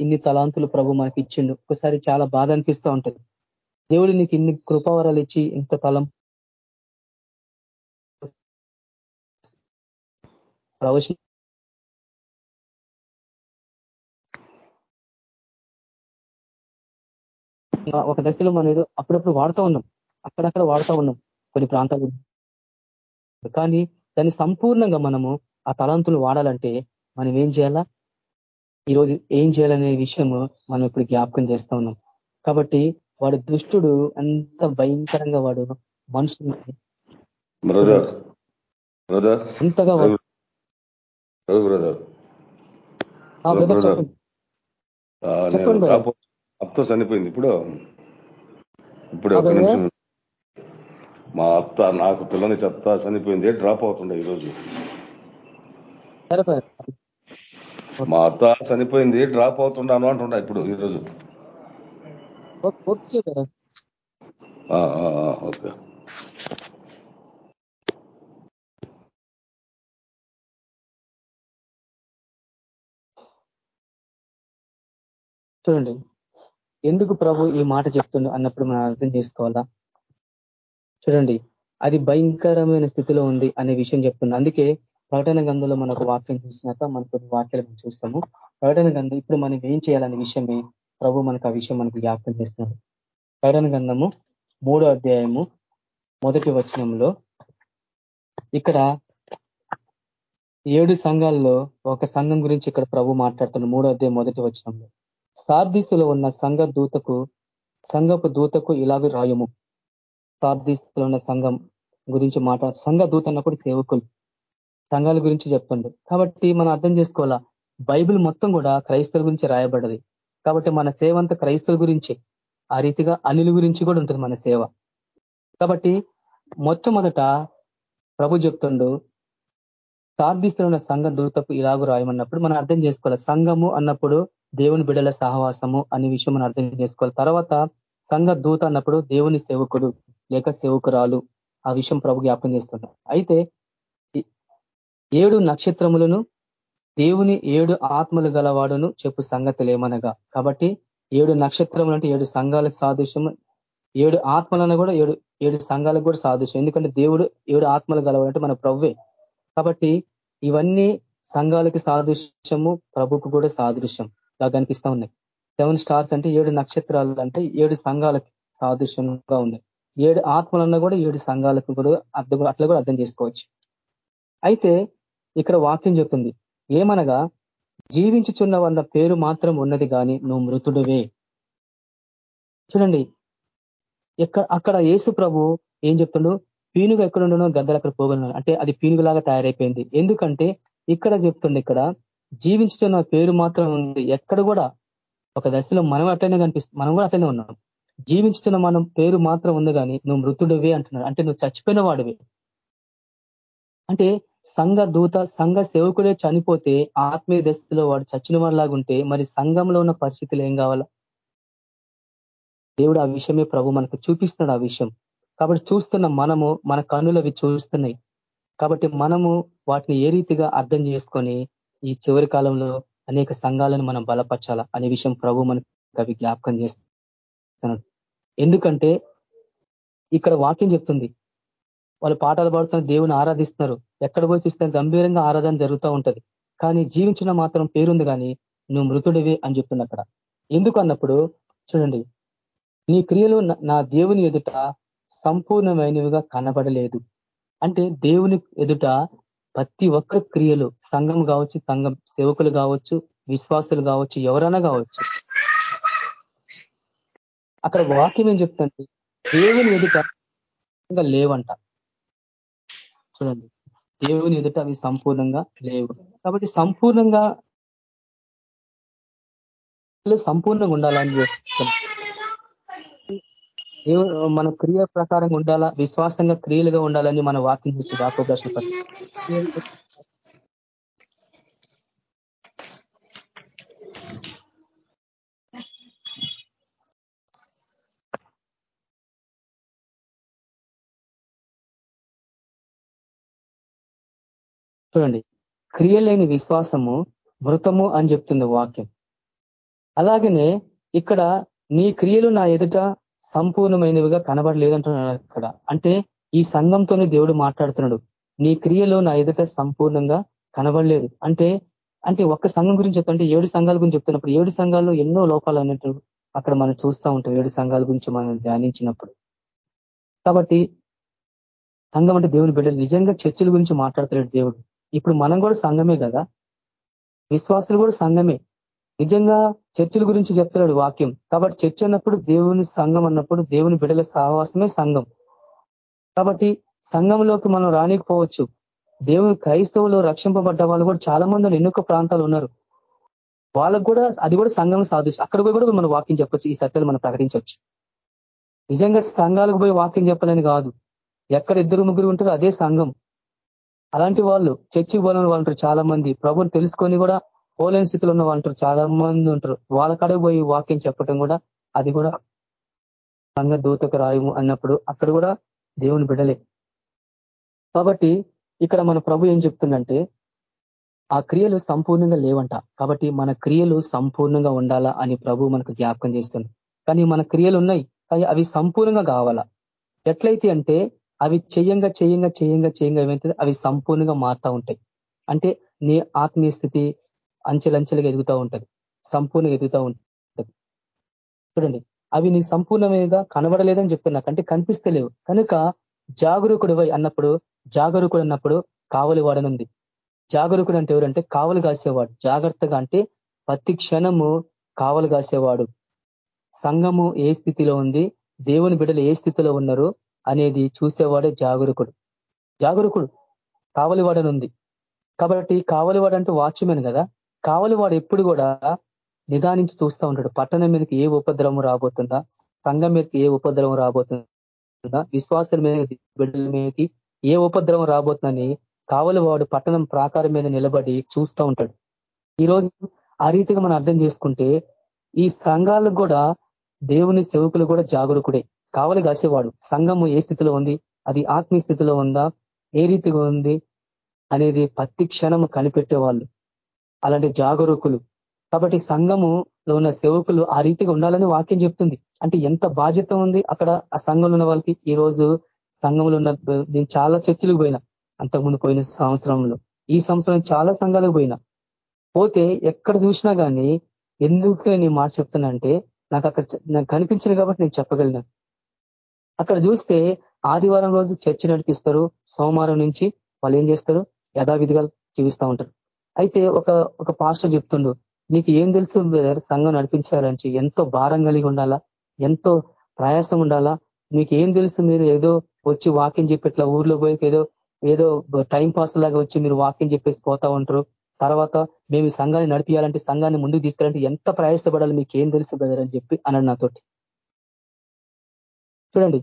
ఇన్ని తలాంతులు ప్రభు మనకి ఇచ్చిండు? ఒకసారి చాలా బాధ అనిపిస్తూ ఉంటుంది. దేవుడు నీకు ఇన్ని కృపావరాలు ఇచ్చి ఇంత తలం ప్రవచన ఒక దశలో మనం ఏదో అప్పుడప్పుడు వాడుతూ ఉన్నాం. అక్కడక్కడ వాడుతూ ఉన్నాం కొన్ని ప్రాంతాలు కానీ దాన్ని సంపూర్ణంగా మనము ఆ తలంతులు వాడాలంటే మనం ఏం చేయాలా? ఈరోజు ఏం చేయాలనే విషయము మనం ఇప్పుడు జ్ఞాపకం చేస్తా ఉన్నాం. కాబట్టి వాడు దుష్టుడు అంత భయంకరంగా వాడు మనుషులు. అంతగా చెప్పండి. అత్త చనిపోయింది. ఇప్పుడు ఇప్పుడు ఒక నిమిషం. మా అత్త నాకు పిల్లని చెత్త చనిపోయింది డ్రాప్ అవుతుండే ఈరోజు. మా అత్త చనిపోయింది డ్రాప్ అవుతుండాను అంటుండ ఇప్పుడు ఈరోజు. ఓకే. చూడండి. ఎందుకు ప్రభు ఈ మాట చెప్తుండు అన్నప్పుడు మనం అర్థం చేసుకోవాలా? చూడండి అది భయంకరమైన స్థితిలో ఉంది అనే విషయం చెప్తుంది అందుకే ప్రకటన గంధంలో మనకు వాక్యం చూసినాక మనకు వాక్యాలు మనం చూస్తాము. ప్రకటన గంధం ఇప్పుడు మనం ఏం చేయాలనే విషయమే ప్రభు మనకు ఆ విషయం మనకు జ్ఞాపకం చేస్తున్నాడు. ప్రకటన గంధము మూడో అధ్యాయము మొదటి వచనంలో ఇక్కడ ఏడు సంఘాల్లో ఒక సంఘం గురించి ఇక్కడ ప్రభు మాట్లాడుతున్న మూడో అధ్యాయం మొదటి వచనంలో. సార్దీసులో ఉన్న సంఘ దూతకు సంఘపు దూతకు ఇలాగ రాయము. సార్దీసులో ఉన్న సంఘం గురించి మాట్లాడు సంఘ దూత అన్నప్పుడు సేవకులు. సంఘాల గురించి చెప్తుండ్రు కాబట్టి మనం అర్థం చేసుకోవాలా? బైబిల్ మొత్తం కూడా క్రైస్తవుల గురించి రాయబడది కాబట్టి మన సేవ అంతా క్రైస్తవుల గురించి. ఆ రీతిగా అనిల గురించి కూడా ఉంటుంది మన సేవ. కాబట్టి మొట్టమొదట ప్రభు చెప్తుండు సాధిస్తున్న సంఘ దూతకు ఇలాగ రాయమన్నప్పుడు మనం అర్థం చేసుకోవాలి? సంఘము అన్నప్పుడు దేవుని బిడల సహవాసము అనే విషయం మనం అర్థం చేసుకోవాలి. తర్వాత సంఘ దూత అన్నప్పుడు దేవుని సేవకుడు లేక సేవకురాలు ఆ విషయం ప్రభు జ్ఞాపం చేస్తుంటాం అయితే ఏడు నక్షత్రములను దేవుని ఏడు ఆత్మలు గలవాడును చెప్పు సంగతులేమనగా కాబట్టి ఏడు నక్షత్రములు అంటే ఏడు సంఘాలకు సాదృశ్యము. ఏడు ఆత్మలను కూడా ఏడు ఏడు సంఘాలకు కూడా సాదృశ్యం. ఎందుకంటే దేవుడు ఏడు ఆత్మలు గలవాడంటే మన ప్రవ్వే కాబట్టి ఇవన్నీ సంఘాలకి సాదృశ్యము ప్రభుకు కూడా సాదృశ్యం. లాగా కనిపిస్తా ఉన్నాయి. సెవెన్ స్టార్స్ అంటే ఏడు నక్షత్రాలు అంటే ఏడు సంఘాలకి సాదృశ్యంగా ఉన్నాయి. ఏడు ఆత్మలన్నా కూడా ఏడు సంఘాలకు కూడా అర్థం అట్లా కూడా అర్థం చేసుకోవచ్చు. అయితే ఇక్కడ వాక్యం చెప్తుంది. ఏమనగా జీవించుచున్న వాళ్ళ పేరు మాత్రం ఉన్నది కానీ నువ్వు మృతుడువే. చూడండి ఎక్కడ అక్కడ ఏసు ప్రభు ఏం చెప్తుండో? ఎక్కడ ఎక్కడుండనో గద్దలు అక్కడ పోగలను అంటే అది పీనుగులాగా తయారైపోయింది. ఎందుకంటే ఇక్కడ చెప్తుంది ఇక్కడ జీవించుతున్న పేరు మాత్రం ఉంది ఎక్కడ కూడా ఒక దశలో మనం అట్లనే కనిపిస్తుంది మనం కూడా అట్లనే ఉన్నాం. జీవించుతున్న మనం పేరు మాత్రం ఉంది కానీ నువ్వు మృతుడివే అంటున్నాడు. అంటే నువ్వు చచ్చిపోయిన వాడివే. అంటే సంఘ దూత సంఘ సేవకుడే చనిపోతే ఆత్మీయ దశలో వాడు చచ్చిన వాడిలాగుంటే మరి సంఘంలో ఉన్న పరిస్థితులు ఏం కావాలా? దేవుడు ఆ విషయమే ప్రభు మనకు చూపిస్తున్నాడు ఆ విషయం. కాబట్టి చూస్తున్న మనము మన కన్నులు అవి చూస్తున్నాయి. కాబట్టి మనము వాటిని ఏ రీతిగా అర్థం చేసుకొని ఈ చివరి కాలంలో అనేక సంఘాలను మనం బలపరచాలా అనే విషయం ప్రభు మనకు అవి జ్ఞాపకం చేస్తున్నాడు. ఎందుకంటే ఇక్కడ వాక్యం చెప్తుంది వాళ్ళు పాటలు పాడుతున్న దేవుని ఆరాధిస్తున్నారు. ఎక్కడ పోయి చూస్తే గంభీరంగా ఆరాధన జరుగుతూ ఉంటది. కానీ జీవించిన మాత్రం పేరుంది కానీ నువ్వు మృతుడివి అని చెప్తుంది అక్కడ. ఎందుకు అన్నప్పుడు చూడండి నీ క్రియలు నా దేవుని ఎదుట సంపూర్ణమైనవిగా కనబడలేదు. అంటే దేవుని ఎదుట ప్రతి ఒక్క క్రియలు సంఘం కావచ్చు సంఘం సేవకులు కావచ్చు విశ్వాసులు కావచ్చు ఎవరైనా కావచ్చు. అక్కడ వాక్యం ఏం చెప్తుంది దేవుని ఎదుట లేవంట. చూడండి. దేవుని ఎదుట అవి సంపూర్ణంగా లేవు. కాబట్టి సంపూర్ణంగా సంపూర్ణంగా ఉండాలని మన క్రియ ప్రకారంగా ఉండాలా? విశ్వాసంగా క్రియలుగా ఉండాలని మన వాక్యం చూస్తుంది ఆకో దర్శన చూడండి. క్రియలేని విశ్వాసము మృతము అని చెప్తుంది వాక్యం. అలాగనే ఇక్కడ నీ క్రియలు నా ఎదుట సంపూర్ణమైనవిగా కనబడలేదంటున్నాడు అక్కడ. అంటే ఈ సంఘంతోనే దేవుడు మాట్లాడుతున్నాడు. నీ క్రియలో నా ఎదుట సంపూర్ణంగా కనబడలేదు. అంటే అంటే ఒక్క సంఘం గురించి చెప్తుంటే ఏడు సంఘాల గురించి చెప్తున్నప్పుడు ఏడు సంఘాల్లో ఎన్నో లోపాలు అన్నట్టు అక్కడ మనం చూస్తూ ఉంటాం ఏడు సంఘాల గురించి మనం ధ్యానించినప్పుడు. కాబట్టి సంఘం అంటే దేవుని బిడ్డలు. నిజంగా చర్చల గురించి మాట్లాడుతున్నాడు దేవుడు. ఇప్పుడు మనం కూడా సంఘమే కదా. విశ్వాసులు కూడా సంఘమే. నిజంగా చర్చల గురించి చెప్తున్నాడు వాక్యం. కాబట్టి చర్చ అన్నప్పుడు దేవుని సంఘం అన్నప్పుడు దేవుని బిడల సహవాసమే సంఘం. కాబట్టి సంఘంలోకి మనం రానికపోవచ్చు. దేవుని క్రైస్తవులు రక్షింపబడ్డ వాళ్ళు కూడా చాలా మంది ఎన్నో ప్రాంతాలు ఉన్నారు. వాళ్ళకు కూడా అది కూడా సంఘం సాధించు అక్కడ కూడా మనం వాక్యం చెప్పొచ్చు ఈ సత్యాలు మనం ప్రకటించవచ్చు నిజంగా సంఘాలకు పోయి వాక్యం చెప్పాలని కాదు. ఎక్కడ ఇద్దరు ముగ్గురు ఉంటారో అదే సంఘం. అలాంటి వాళ్ళు చర్చి పోలని వాళ్ళు చాలా మంది ప్రభుని తెలుసుకొని కూడా పోలేని స్థితిలో ఉన్న వాళ్ళు చాలా మంది ఉంటారు. వాళ్ళ కడే పోయి వాక్యం చెప్పటం కూడా అది కూడా సంఘ దూతకు రాయము అన్నప్పుడు అక్కడ కూడా దేవుని బిడలే కాబట్టి ఇక్కడ మన ప్రభు ఏం చెప్తుందంటే ఆ క్రియలు సంపూర్ణంగా లేవంట. కాబట్టి మన క్రియలు సంపూర్ణంగా ఉండాలా అని ప్రభు మనకు జ్ఞాపకం చేస్తుంది కానీ మన క్రియలు ఉన్నాయి కానీ అవి సంపూర్ణంగా కావాలా? ఎట్లయితే అంటే అవి చెయ్యంగా చెయ్యంగా చెయ్యంగా చెయ్యంగా ఏమైతే అవి సంపూర్ణంగా మారుతూ ఉంటాయి. అంటే నీ ఆత్మీయ స్థితి అంచెలంచెలుగా ఎదుగుతూ ఉంటది. సంపూర్ణంగా ఎదుగుతూ ఉంటుంది. చూడండి అవి నీ సంపూర్ణమేగా కనబడలేదని చెప్తున్నా కంటే కనిపిస్తలేవు. కనుక జాగరూకుడివై అన్నప్పుడు జాగరూకుడు అన్నప్పుడు కావలి వాడనుంది. జాగరూకుడు అంటే ఎవరంటే కావలు కాసేవాడు. జాగ్రత్తగా అంటే ప్రతి క్షణము కావలు కాసేవాడు. సంఘము ఏ స్థితిలో ఉంది దేవుని బిడ్డలు ఏ స్థితిలో ఉన్నారు అనేది చూసేవాడే జాగరూకుడు. జాగరూకుడు కావలివాడనుంది కాబట్టి కావలివాడంటే వాచ్మెన్ కదా. కావలి వాడు ఎప్పుడు కూడా నిదానించి చూస్తూ ఉంటాడు. పట్టణం మీదకి ఏ ఉపద్రవం రాబోతుందా? సంఘం మీదకి ఏ ఉపద్రవం రాబోతుందా? విశ్వాసుల మీద బిడ్డల మీదకి ఏ ఉపద్రవం రాబోతుందని కావలి వాడు పట్టణం ప్రాకారం మీద నిలబడి చూస్తూ ఉంటాడు. ఈరోజు ఆ రీతిగా మనం అర్థం చేసుకుంటే ఈ సంఘాలకు కూడా దేవుని సేవకులు కూడా జాగరూకుడే. కావలి కాసేవాడు. సంఘము ఏ స్థితిలో ఉంది? అది ఆత్మీయ స్థితిలో ఉందా? ఏ రీతిగా ఉంది? అనేది ప్రతి క్షణం కనిపెట్టేవాళ్ళు. అలాంటి జాగరూకులు. కాబట్టి సంఘములో ఉన్న సేవకులు ఆ రీతిగా ఉండాలని వాక్యం చెప్తుంది. అంటే ఎంత బాధ్యత ఉంది అక్కడ ఆ సంఘంలో ఉన్న వాళ్ళకి. ఈ రోజు సంఘంలో ఉన్న నేను చాలా చర్చలకు పోయినా. అంతకుముందు పోయిన సంవత్సరంలో. ఈ సంవత్సరం చాలా సంఘాలకు పోయినా. పోతే ఎక్కడ చూసినా కానీ ఎందుకు నేను మాట చెప్తున్నా అంటే నాకు అక్కడ నాకు కనిపించింది కాబట్టి నేను చెప్పగలను అక్కడ చూస్తే ఆదివారం రోజు చర్చ నడిపిస్తారు. సోమవారం నుంచి వాళ్ళు ఏం చేస్తారు? యథావిధిగా జీవిస్తూ ఉంటారు. అయితే ఒక ఒక పాస్టర్ చెప్తుండు నీకు ఏం తెలుసు సంఘం నడిపించాలని ఎంతో భారం కలిగి ఉండాలా? ఎంతో ప్రయాసం ఉండాలా? మీకు ఏం తెలుసు మీరు ఏదో వచ్చి వాకింగ్ చెప్పేట్లా ఊర్లో పోయి ఏదో ఏదో టైం పాస్ లాగా వచ్చి మీరు వాకింగ్ చెప్పేసి పోతా ఉంటారు. తర్వాత మేము సంఘాన్ని నడిపించాలంటే సంఘాన్ని ముందుకు తీసుకెళ్ళాలంటే ఎంత ప్రయాసపడాలి? మీకు ఏం తెలుసు బ్రదర్ అని చెప్పి అన్నాడు నాతోటి. చూడండి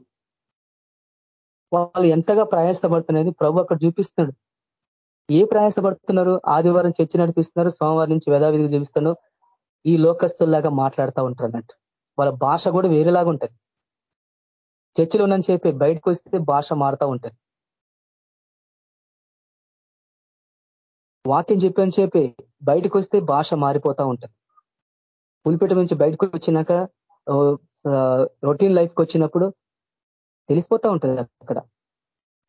వాళ్ళు ఎంతగా ప్రయాసపడుతున్నది ప్రభు అక్కడ చూపిస్తున్నాడు. ఏ ప్రయాసపడుతున్నారు? ఆదివారం చర్చ నడిపిస్తున్నారు సోమవారం నుంచి వేదావిధిగా చూపిస్తాను ఈ లోకస్తుల్లాగా మాట్లాడుతూ ఉంటారు అన్నట్టు. వాళ్ళ భాష కూడా వేరేలాగా ఉంటుంది. చర్చిలో ఉన్నని చెప్పి బయటకు వస్తే భాష మారుతూ ఉంటుంది. వాక్యం చెప్పని చెప్పి బయటకు వస్తే భాష మారిపోతూ ఉంటుంది. పులిపేట నుంచి బయటకు వచ్చినాక రొటీన్ లైఫ్కి వచ్చినప్పుడు తెలిసిపోతూ ఉంటుంది అక్కడ.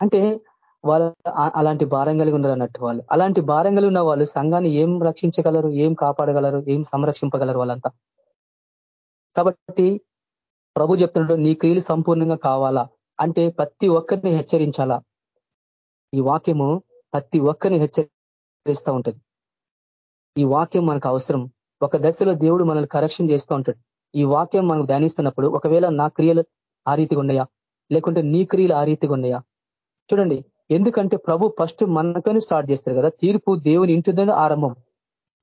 అంటే వాళ్ళ అలాంటి భారం కలిగి ఉన్నారు అన్నట్టు వాళ్ళు. అలాంటి భారం కలిగి ఉన్న వాళ్ళు సంఘాన్ని ఏం రక్షించగలరు ఏం కాపాడగలరు ఏం సంరక్షింపగలరు వాళ్ళంతా? కాబట్టి ప్రభు చెప్తున్నాడు నీ క్రియలు సంపూర్ణంగా కావాలా? అంటే ప్రతి ఒక్కరిని హెచ్చరించాలా? ఈ వాక్యము ప్రతి ఒక్కరిని హెచ్చరిస్తూ ఉంటుంది. ఈ వాక్యం మనకు అవసరం. ఒక దశలో దేవుడు మనల్ని కరెక్షన్ చేస్తూ ఉంటాడు. ఈ వాక్యం మనం ధ్యానిస్తున్నప్పుడు ఒకవేళ నా క్రియలు ఆ రీతిగా ఉన్నాయా? లేకుంటే నీ క్రియలు ఆ రీతిగా ఉన్నాయా? చూడండి ఎందుకంటే ప్రభు ఫస్ట్ మనతోనే స్టార్ట్ చేస్తారు కదా. తీర్పు దేవుని ఇంటిదని ఆరంభం.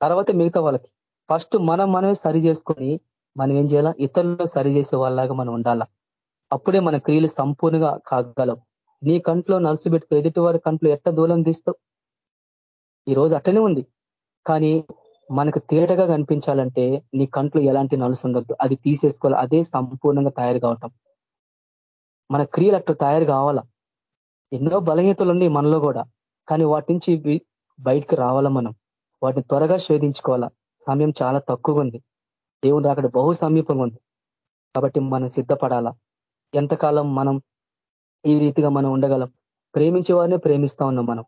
తర్వాత మిగతా వాళ్ళకి. ఫస్ట్ మనం మనమే సరి చేసుకొని మనం ఏం చేయాలా? ఇతరులను సరి చేసే వాళ్ళలాగా మనం ఉండాలా? అప్పుడే మన క్రియలు సంపూర్ణంగా కాగలం. నీ కంట్లో నలుసు పెట్టుకు ఎదుటి వారి కంట్లో ఎట్ట దూలం తీస్తావు? ఈరోజు అట్టనే ఉంది. కానీ మనకు తేటగా కనిపించాలంటే నీ కంట్లో ఎలాంటి నలుసు ఉండొద్దు. అది తీసేసుకోవాలి. అదే సంపూర్ణంగా తయారు కావటం. మన క్రియలు అట్లా తయారు కావాలా? ఎన్నో బలహీనతలు ఉన్నాయి మనలో కూడా. కానీ వాటి నుంచి బయటకు రావాలా మనం? వాటిని త్వరగా శోధించుకోవాలా? సమయం చాలా తక్కువగా ఉంది. దేవుడు అక్కడ బహు సమీపంగా ఉంది. కాబట్టి మనం సిద్ధపడాలా? ఎంతకాలం మనం ఈ రీతిగా మనం ఉండగలం? ప్రేమించే వారినే ప్రేమిస్తా ఉన్నాం మనం.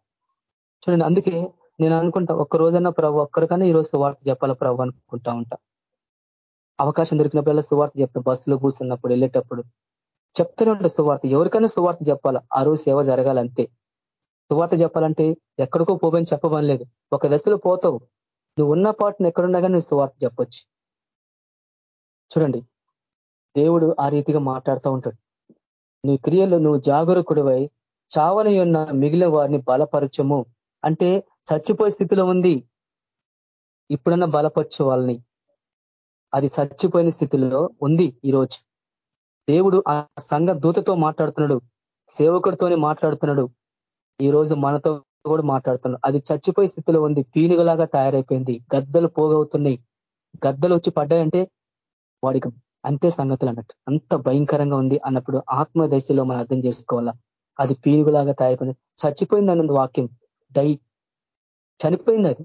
చూడండి అందుకే నేను అనుకుంటా ఒక్క రోజన్నా ప్రభు ఒక్కరికైనా ఈ రోజు సువార్త చెప్పాలా ప్రభు అనుకుంటా ఉంటా. అవకాశం దొరికినప్పుడు సువార్త చెప్తా. బస్సులో కూర్చున్నప్పుడు వెళ్ళేటప్పుడు. చెప్తూనే ఉండే సువార్త. ఎవరికైనా సువార్త చెప్పాలా? ఆ రోజు సేవ జరగాలంతే. సువార్త చెప్పాలంటే ఎక్కడికో పోవని చెప్పవనలేదు ఒక దశలో పోతావు. నువ్వు ఉన్న పాటను ఎక్కడున్నా కానీ నువ్వు సువార్త చెప్పొచ్చు. చూడండి. దేవుడు ఆ రీతిగా మాట్లాడుతూ ఉంటాడు. నీ క్రియలు నువ్వు జాగరూకుడివై చావని ఉన్న మిగిలిన వారిని బలపరచము. అంటే చచ్చిపోయే స్థితిలో ఉంది. ఇప్పుడన్నా బలపరచు వాళ్ళని. అది చచ్చిపోయిన స్థితిలో ఉంది ఈరోజు దేవుడు ఆ సంఘ దూతతో మాట్లాడుతున్నాడు. సేవకుడితోనే మాట్లాడుతున్నాడు. ఈ రోజు మనతో కూడా మాట్లాడుతున్నాడు. అది చచ్చిపోయే స్థితిలో ఉంది. పీనుగలాగా తయారైపోయింది. గద్దలు పోగవుతున్నాయి. గద్దలు వచ్చి పడ్డాయంటే వాడికి అంతే సంగతులు అన్నట్టు. అంత భయంకరంగా ఉంది అన్నప్పుడు ఆత్మ దశలో మనం అర్థం చేసుకోవాలా? అది పీనుగులాగా తయారైపోయింది. చచ్చిపోయింది అన్నది వాక్యం. డై చనిపోయింది అది.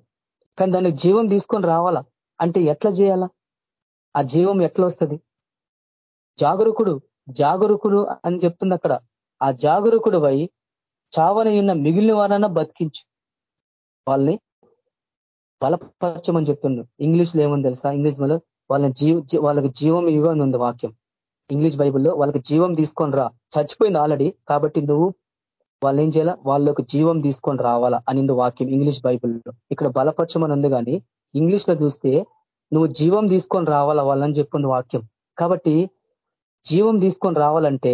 కానీ దానికి జీవం తీసుకొని రావాలా? అంటే ఎట్లా చేయాలా? ఆ జీవం ఎట్లా వస్తుంది? జాగరూకుడు జాగరూకుడు అని చెప్తుంది అక్కడ. ఆ జాగరూకుడు వై చావని ఉన్న మిగిలిన వారన్నా బతికించు. వాళ్ళని బలపరచమని చెప్తుండ్రు ఇంగ్లీష్లో ఏమని తెలుసా? ఇంగ్లీష్లో వాళ్ళని జీవ వాళ్ళకి జీవం ఇవ్వని ఉంది వాక్యం. ఇంగ్లీష్ బైబుల్లో వాళ్ళకి జీవం తీసుకొని రా. చచ్చిపోయింది ఆల్రెడీ కాబట్టి నువ్వు వాళ్ళు ఏం చేయాలా? వాళ్ళకు జీవం తీసుకొని రావాలా అనింది వాక్యం ఇంగ్లీష్ బైబుల్లో. ఇక్కడ బలపరచమని ఉంది కానీ ఇంగ్లీష్లో చూస్తే నువ్వు జీవం తీసుకొని రావాలా వాళ్ళని చెప్పింది వాక్యం. కాబట్టి జీవం తీసుకొని రావాలంటే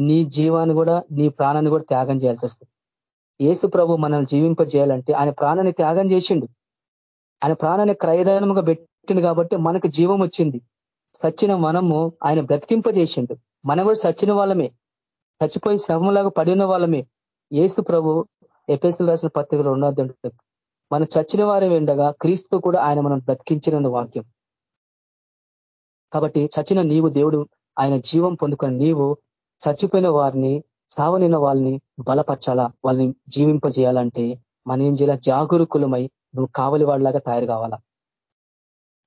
నీ జీవాన్ని కూడా నీ ప్రాణాన్ని కూడా త్యాగం చేయాల్సి వస్తుంది. ఏసు ప్రభు మనల్ని జీవింపజేయాలంటే ఆయన ప్రాణాన్ని త్యాగం చేసిండు. ఆయన ప్రాణాన్ని క్రయదానముగా పెట్టిండు కాబట్టి మనకు జీవం వచ్చింది. సచ్చిన మనము ఆయన బ్రతికింపజేసిండు. మనం కూడా సచ్చిన వాళ్ళమే. చచ్చిపోయి శవంలాగా పడిన వాళ్ళమే. ఏసు ప్రభు ఎపిఎస్ఎల్ రాసిన పత్రికలు ఉన్నదంటే మనం చచ్చిన వారే ఉండగా క్రీస్తు కూడా ఆయన మనం బ్రతికించిన వాక్యం. కాబట్టి చచ్చిన నీవు దేవుడు ఆయన జీవం పొందుకుని నీవు చచ్చిపోయిన వారిని సావనిన వాళ్ళని బలపరచాలా? వాళ్ళని జీవింపజేయాలంటే మనం ఏం చేయాలా జాగరూకులమై నువ్వు కావలి వాళ్ళలాగా తయారు కావాలా?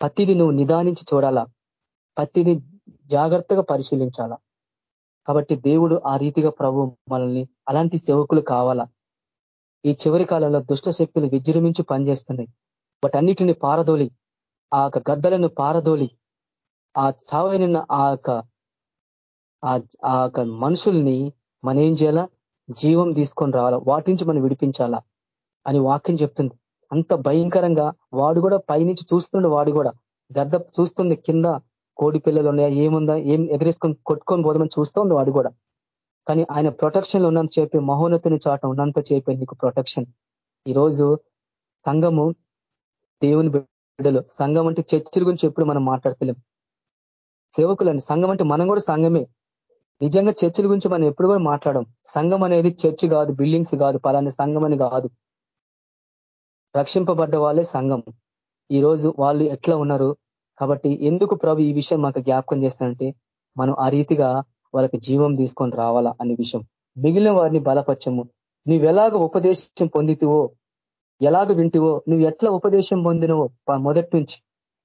ప్రతిది నువ్వు నిదానించి చూడాలా? ప్రతిది జాగ్రత్తగా పరిశీలించాలా? కాబట్టి దేవుడు ఆ రీతిగా ప్రభు మనల్ని అలాంటి సేవకులు కావాలా? ఈ చివరి కాలంలో దుష్ట శక్తులు విజృంభించి పనిచేస్తున్నాయి. వాటన్నిటిని పారదోలి ఆ గద్దలను పారదోలి ఆ చావైన ఆ యొక్క ఆ మనుషుల్ని మనం ఏం చేయాలా? జీవం తీసుకొని రావాలా. వాటి నుంచి మనం విడిపించాలా? అని వాక్యం చెప్తుంది. అంత భయంకరంగా వాడు కూడా పైనుంచి చూస్తుండే వాడు కూడా. గద్ద చూస్తుంది కింద కోడి పిల్లలు ఉన్నాయా ఏముందా ఏం ఎదురేసుకొని కొట్టుకొని పోదామని చూస్తోంది వాడు కూడా. కానీ ఆయన ప్రొటెక్షన్ ఉన్నంత చెప్పి మహోన్నతిని చాట ఉన్నంత చెప్పి నీకు ప్రొటెక్షన్. ఈరోజు సంఘము దేవుని బిడ్డలు సంఘం అంటే చర్చల గురించి ఎప్పుడు మనం మాట్లాడతలేం. సేవకులని సంఘం అంటే మనం కూడా సంఘమే. నిజంగా చర్చిల గురించి మనం ఎప్పుడు కూడా మాట్లాడడం సంఘం అనేది చర్చి కాదు బిల్డింగ్స్ కాదు పలాని సంఘం అని కాదు. రక్షింపబడ్డ వాళ్ళే సంఘం. ఈరోజు వాళ్ళు ఎట్లా ఉన్నారు? కాబట్టి ఎందుకు ప్రభు ఈ విషయం మాకు జ్ఞాపకం చేస్తానంటే మనం ఆ రీతిగా వాళ్ళకి జీవం తీసుకొని రావాలా అనే విషయం. మిగిలిన వారిని బలపరచము. నువ్వెలాగ ఉపదేశం పొందితివో ఎలాగ వింటివో నువ్వు ఎట్లా ఉపదేశం పొందినవో మొదటి నుంచి.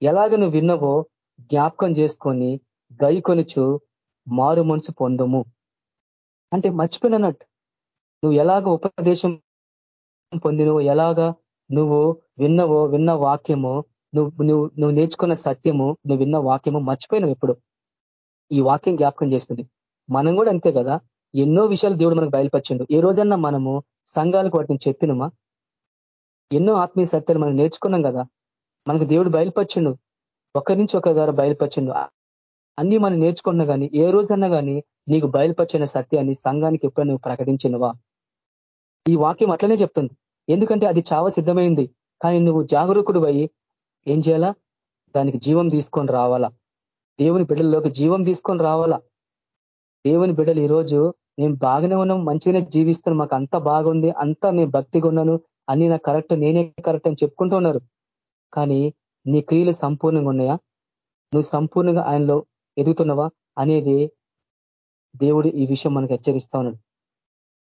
ఎలాగ నువ్వు విన్నవో జ్ఞాపకం చేసుకొని గై కొనుచు మారు మనసు పొందము. అంటే మర్చిపోయినట్టు నువ్వు ఎలాగ ఉపదేశం పొందినవో ఎలాగా నువ్వు విన్నవో విన్న వాక్యము నువ్వు నువ్వు నువ్వు నేర్చుకున్న సత్యము నువ్వు విన్న వాక్యము మర్చిపోయినావు ఎప్పుడు. ఈ వాక్యం జ్ఞాపకం చేస్తుంది. మనం కూడా అంతే కదా ఎన్నో విషయాలు దేవుడు మనకు బయలుపరిచిండు. ఏ రోజన్నా మనము సంఘాలకు వాటిని చెప్పినమా? ఎన్నో ఆత్మీయ సత్యాలు మనం నేర్చుకున్నాం కదా మనకు దేవుడు బయలుపరిచిండు. ఒకరి నుంచి ఒక ద్వారా బయలుపరిచిండు. అన్ని మనం నేర్చుకున్నా కానీ ఏ రోజన్నా కానీ నీకు బయలుపరిచిన సత్యాన్ని సంఘానికి ఎప్పుడు నువ్వు ప్రకటించినవా? ఈ వాక్యం అట్లనే చెప్తుంది. ఎందుకంటే అది చావ సిద్ధమైంది. కానీ నువ్వు జాగరూకుడు ఏం చేయాలా? దానికి జీవం తీసుకొని రావాలా. దేవుని బిడ్డల్లోకి జీవం తీసుకొని రావాలా. దేవుని బిడ్డలు ఈరోజు నేను బాగానే ఉన్నాం మంచిగానే జీవిస్తాను మాకు అంత బాగుంది అంతా నేను భక్తిగా ఉన్నాను అన్ని నాకు కరెక్ట్ నేనే కరెక్ట్ అని చెప్పుకుంటూ ఉన్నారు. కానీ నీ క్రియలు సంపూర్ణంగా ఉన్నాయా? నువ్వు సంపూర్ణంగా ఆయనలో ఎదుగుతున్నావా అనేది దేవుడు ఈ విషయం మనకు హెచ్చరిస్తా ఉన్నాడు.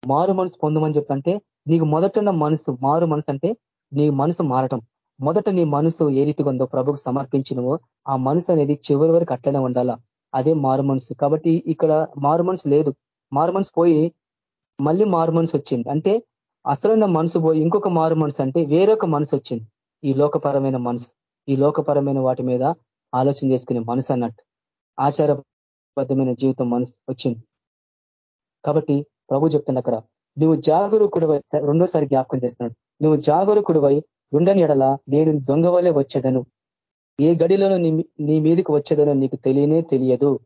మారు మనసు పొందమని చెప్పంటే నీకు మొదటన్న మనసు మారు మనసు అంటే నీ మనసు మారటం. మొదట నీ మనసు ఏ రీతిగా ఉందో ప్రభుకు సమర్పించినవో ఆ మనసు అనేది చివరి వరకు అట్లనే ఉండాలా? అదే మారు మనసు. కాబట్టి ఇక్కడ మారు మనసు లేదు. మారు మనసు పోయి మళ్ళీ మారు మనసు వచ్చింది. అంటే అసలైన మనసు పోయి ఇంకొక మారు మనసు అంటే వేరొక మనసు వచ్చింది. ఈ లోకపరమైన మనసు. ఈ లోకపరమైన వాటి మీద ఆలోచన చేసుకునే మనసు అన్నట్టు. ఆచారబద్ధమైన జీవితం మనసు వచ్చింది. కాబట్టి ప్రభు చెప్తున్న అక్కడ నువ్వు జాగరూకుడివై రెండోసారి జ్ఞాపకం చేస్తున్నాడు. నువ్వు జాగరూకుడివై ఉండని ఎడల నేను దొంగవలే వచ్చేదను. ఏ గడిలోనూ నీ మీదకి వచ్చేదనో నీకు తెలియనే తెలియదు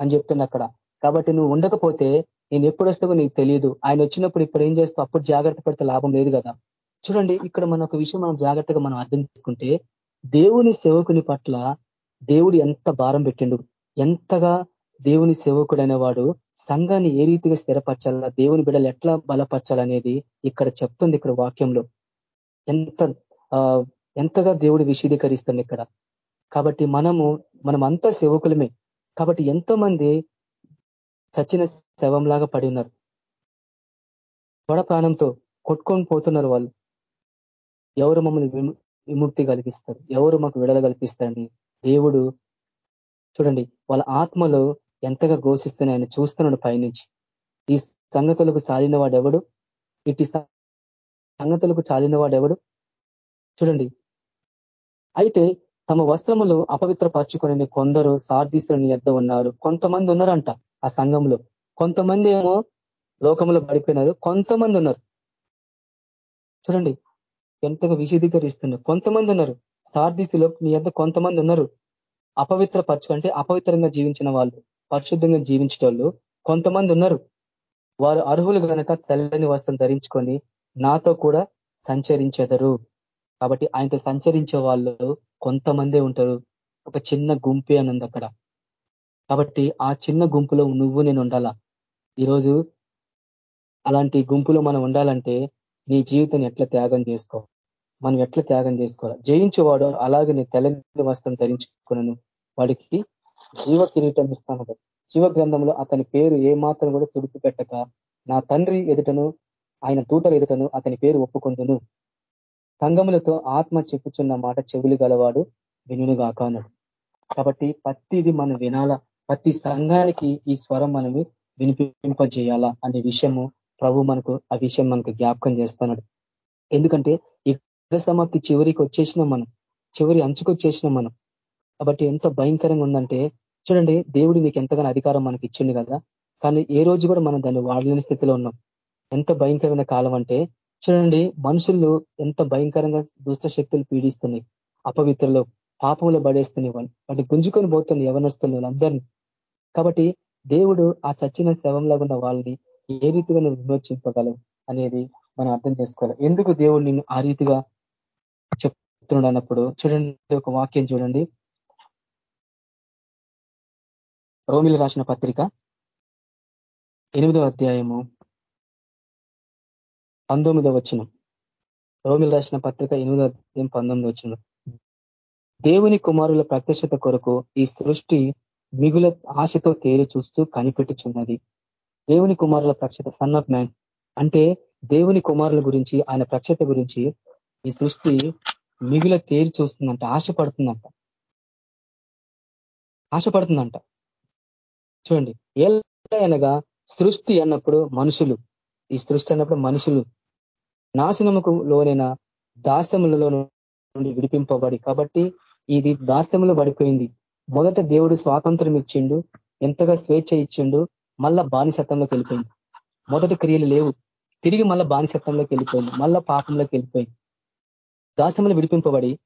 అని చెప్తున్నా అక్కడ. కాబట్టి నువ్వు ఉండకపోతే నేను ఎప్పుడు వస్తావో నీకు తెలియదు. ఆయన వచ్చినప్పుడు ఇప్పుడు ఏం చేస్తావు? అప్పుడు జాగ్రత్త పడితే లాభం లేదు కదా. చూడండి ఇక్కడ మన ఒక విషయం మనం జాగ్రత్తగా మనం అర్థం చేసుకుంటే దేవుని సేవకుని పట్ల దేవుడు ఎంత భారం పెట్టిండు. ఎంతగా దేవుని సేవకుడైన వాడు సంఘాన్ని ఏ రీతిగా స్థిరపరచాలా దేవుని బిడ్డలు ఎట్లా బలపరచాలనేది ఇక్కడ చెప్తుంది ఇక్కడ వాక్యంలో. ఎంత ఎంతగా దేవుడు విశీదీకరిస్తుంది ఇక్కడ. కాబట్టి మనము మనం అంతా సేవకులమే. కాబట్టి ఎంతో మంది చచ్చిన శవంలాగా పడి ఉన్నారు. తొడ ప్రాణంతో కొట్టుకొని పోతున్నారు వాళ్ళు. ఎవరు మమ్మల్ని విముక్తి కలిగిస్తారు? ఎవరు మాకు విడల కల్పిస్తారని దేవుడు చూడండి వాళ్ళ ఆత్మలో ఎంతగా ఘోషిస్తున్నా ఆయన చూస్తున్నాడు పైనుంచి. ఈ సంగతులకు చాలిన వాడెవడు? ఇటు సంగతులకు చాలిన వాడెవడు? చూడండి. అయితే తమ వస్త్రములు అపవిత్రపరచుకొని కొందరు సార్థిస్తుని ఎద్ద ఉన్నారు. కొంతమంది ఉన్నారంట ఆ సంఘంలో కొంతమంది ఏమో లోకంలో పడిపోయినారు. కొంతమంది ఉన్నారు. చూడండి ఎంతగా విశదీకరిస్తున్నారు కొంతమంది ఉన్నారు. సార్థిస్తులో మీ ఎద్ద కొంతమంది ఉన్నారు. అపవిత్ర పరచు అంటే అపవిత్రంగా జీవించిన వాళ్ళు పరిశుద్ధంగా జీవించేటోళ్ళు కొంతమంది ఉన్నారు. వారు అర్హులు కనుక తెల్లని వస్త్రం ధరించుకొని నాతో కూడా సంచరించెదరు. కాబట్టి ఆయనతో సంచరించే వాళ్ళు కొంతమందే ఉంటారు. ఒక చిన్న గుంపే అని అక్కడ. కాబట్టి ఆ చిన్న గుంపులో నువ్వు నేను ఉండాలా? ఈరోజు అలాంటి గుంపులో మనం ఉండాలంటే నీ జీవితాన్ని ఎట్లా త్యాగం చేసుకో? మనం ఎట్లా త్యాగం చేసుకోవాలి? జయించేవాడు అలాగే నీ తెల్లని వస్త్రం ధరించుకున్నాను. వాడికి జీవ కిరీటం ఇస్తాను శివ గ్రంథంలో అతని పేరు ఏ మాత్రం కూడా తుడుపు పెట్టక నా తండ్రి ఎదుటను ఆయన దూతల ఎదుటను అతని పేరు ఒప్పుకొందును. సంగములతో ఆత్మ చెప్పుచున్న మాట చెవులు గలవాడు వినుగాక అన్నాడు. కాబట్టి ప్రతిది మనం వినాలా? ప్రతి సంఘానికి ఈ స్వరం మనము వినిపింపజేయాలా? అనే విషయము ప్రభు మనకు ఆ విషయం మనకు జ్ఞాపకం చేస్తున్నాడు. ఎందుకంటే ఈ సమాప్తి చివరికి వచ్చేసినాం మనం. చివరి అంచుకు వచ్చేసినాం మనం. కాబట్టి ఎంత భయంకరంగా ఉందంటే చూడండి దేవుడు మీకు ఎంతగానో అధికారం మనకి ఇచ్చింది కదా. కానీ ఏ రోజు కూడా మనం దాన్ని వాడలేని స్థితిలో ఉన్నాం. ఎంత భయంకరమైన కాలం అంటే చూడండి మనుషులు ఎంత భయంకరంగా దుష్ట శక్తులు పీడిస్తున్నాయి. అపవిత్రలో పాపంలో పడేస్తున్నాయి వాళ్ళు. వాటి గుంజుకొని పోతుంది యవనస్తులు వాళ్ళందరినీ కాబట్టి దేవుడు ఆ చచ్చిన శవంలో ఉన్న వాళ్ళని ఏ రీతిగా నువ్వు విమోచింపగలవు అనేది మనం అర్థం చేసుకోవాలి. ఎందుకు దేవుడు నిన్ను ఆ రీతిగా చెప్తున్నాడు అన్నప్పుడు చూడండి ఒక వాక్యం చూడండి. రోమిలు రాసిన పత్రిక ఎనిమిదో అధ్యాయము పంతొమ్మిదో వచ్చిన రోమిలు రాసిన పత్రిక ఎనిమిదో అధ్యాయం పంతొమ్మిది వచ్చిన దేవుని కుమారుల ప్రత్యక్షత కొరకు ఈ సృష్టి మిగుల ఆశతో తేలి చూస్తూ కనిపెట్టుచున్నది. దేవుని కుమారుల ప్రక్షత సన్ ఆఫ్ మ్యాన్ అంటే దేవుని కుమారుల గురించి ఆయన ప్రక్షత గురించి ఈ సృష్టి మిగుల తేలి చూస్తుందంట ఆశపడుతుందంట. ఆశపడుతుందంట. చూడండి. అనగా సృష్టి అన్నప్పుడు మనుషులు. ఈ సృష్టి అన్నప్పుడు మనుషులు. నాశనముకు లోనైన దాస్యములలో నుండి విడిపింపబడి. కాబట్టి ఇది దాస్తములు పడిపోయింది. మొదట దేవుడు స్వాతంత్రం ఇచ్చిండు ఎంతగా స్వేచ్ఛ ఇచ్చిండు మళ్ళా బానిసత్వంలోకి వెళ్ళిపోయింది. మొదటి క్రియలు లేవు. తిరిగి మళ్ళా బానిసత్వంలోకి వెళ్ళిపోయింది. మళ్ళా పాపంలోకి వెళ్ళిపోయింది. దాసములు విడిపింపబడి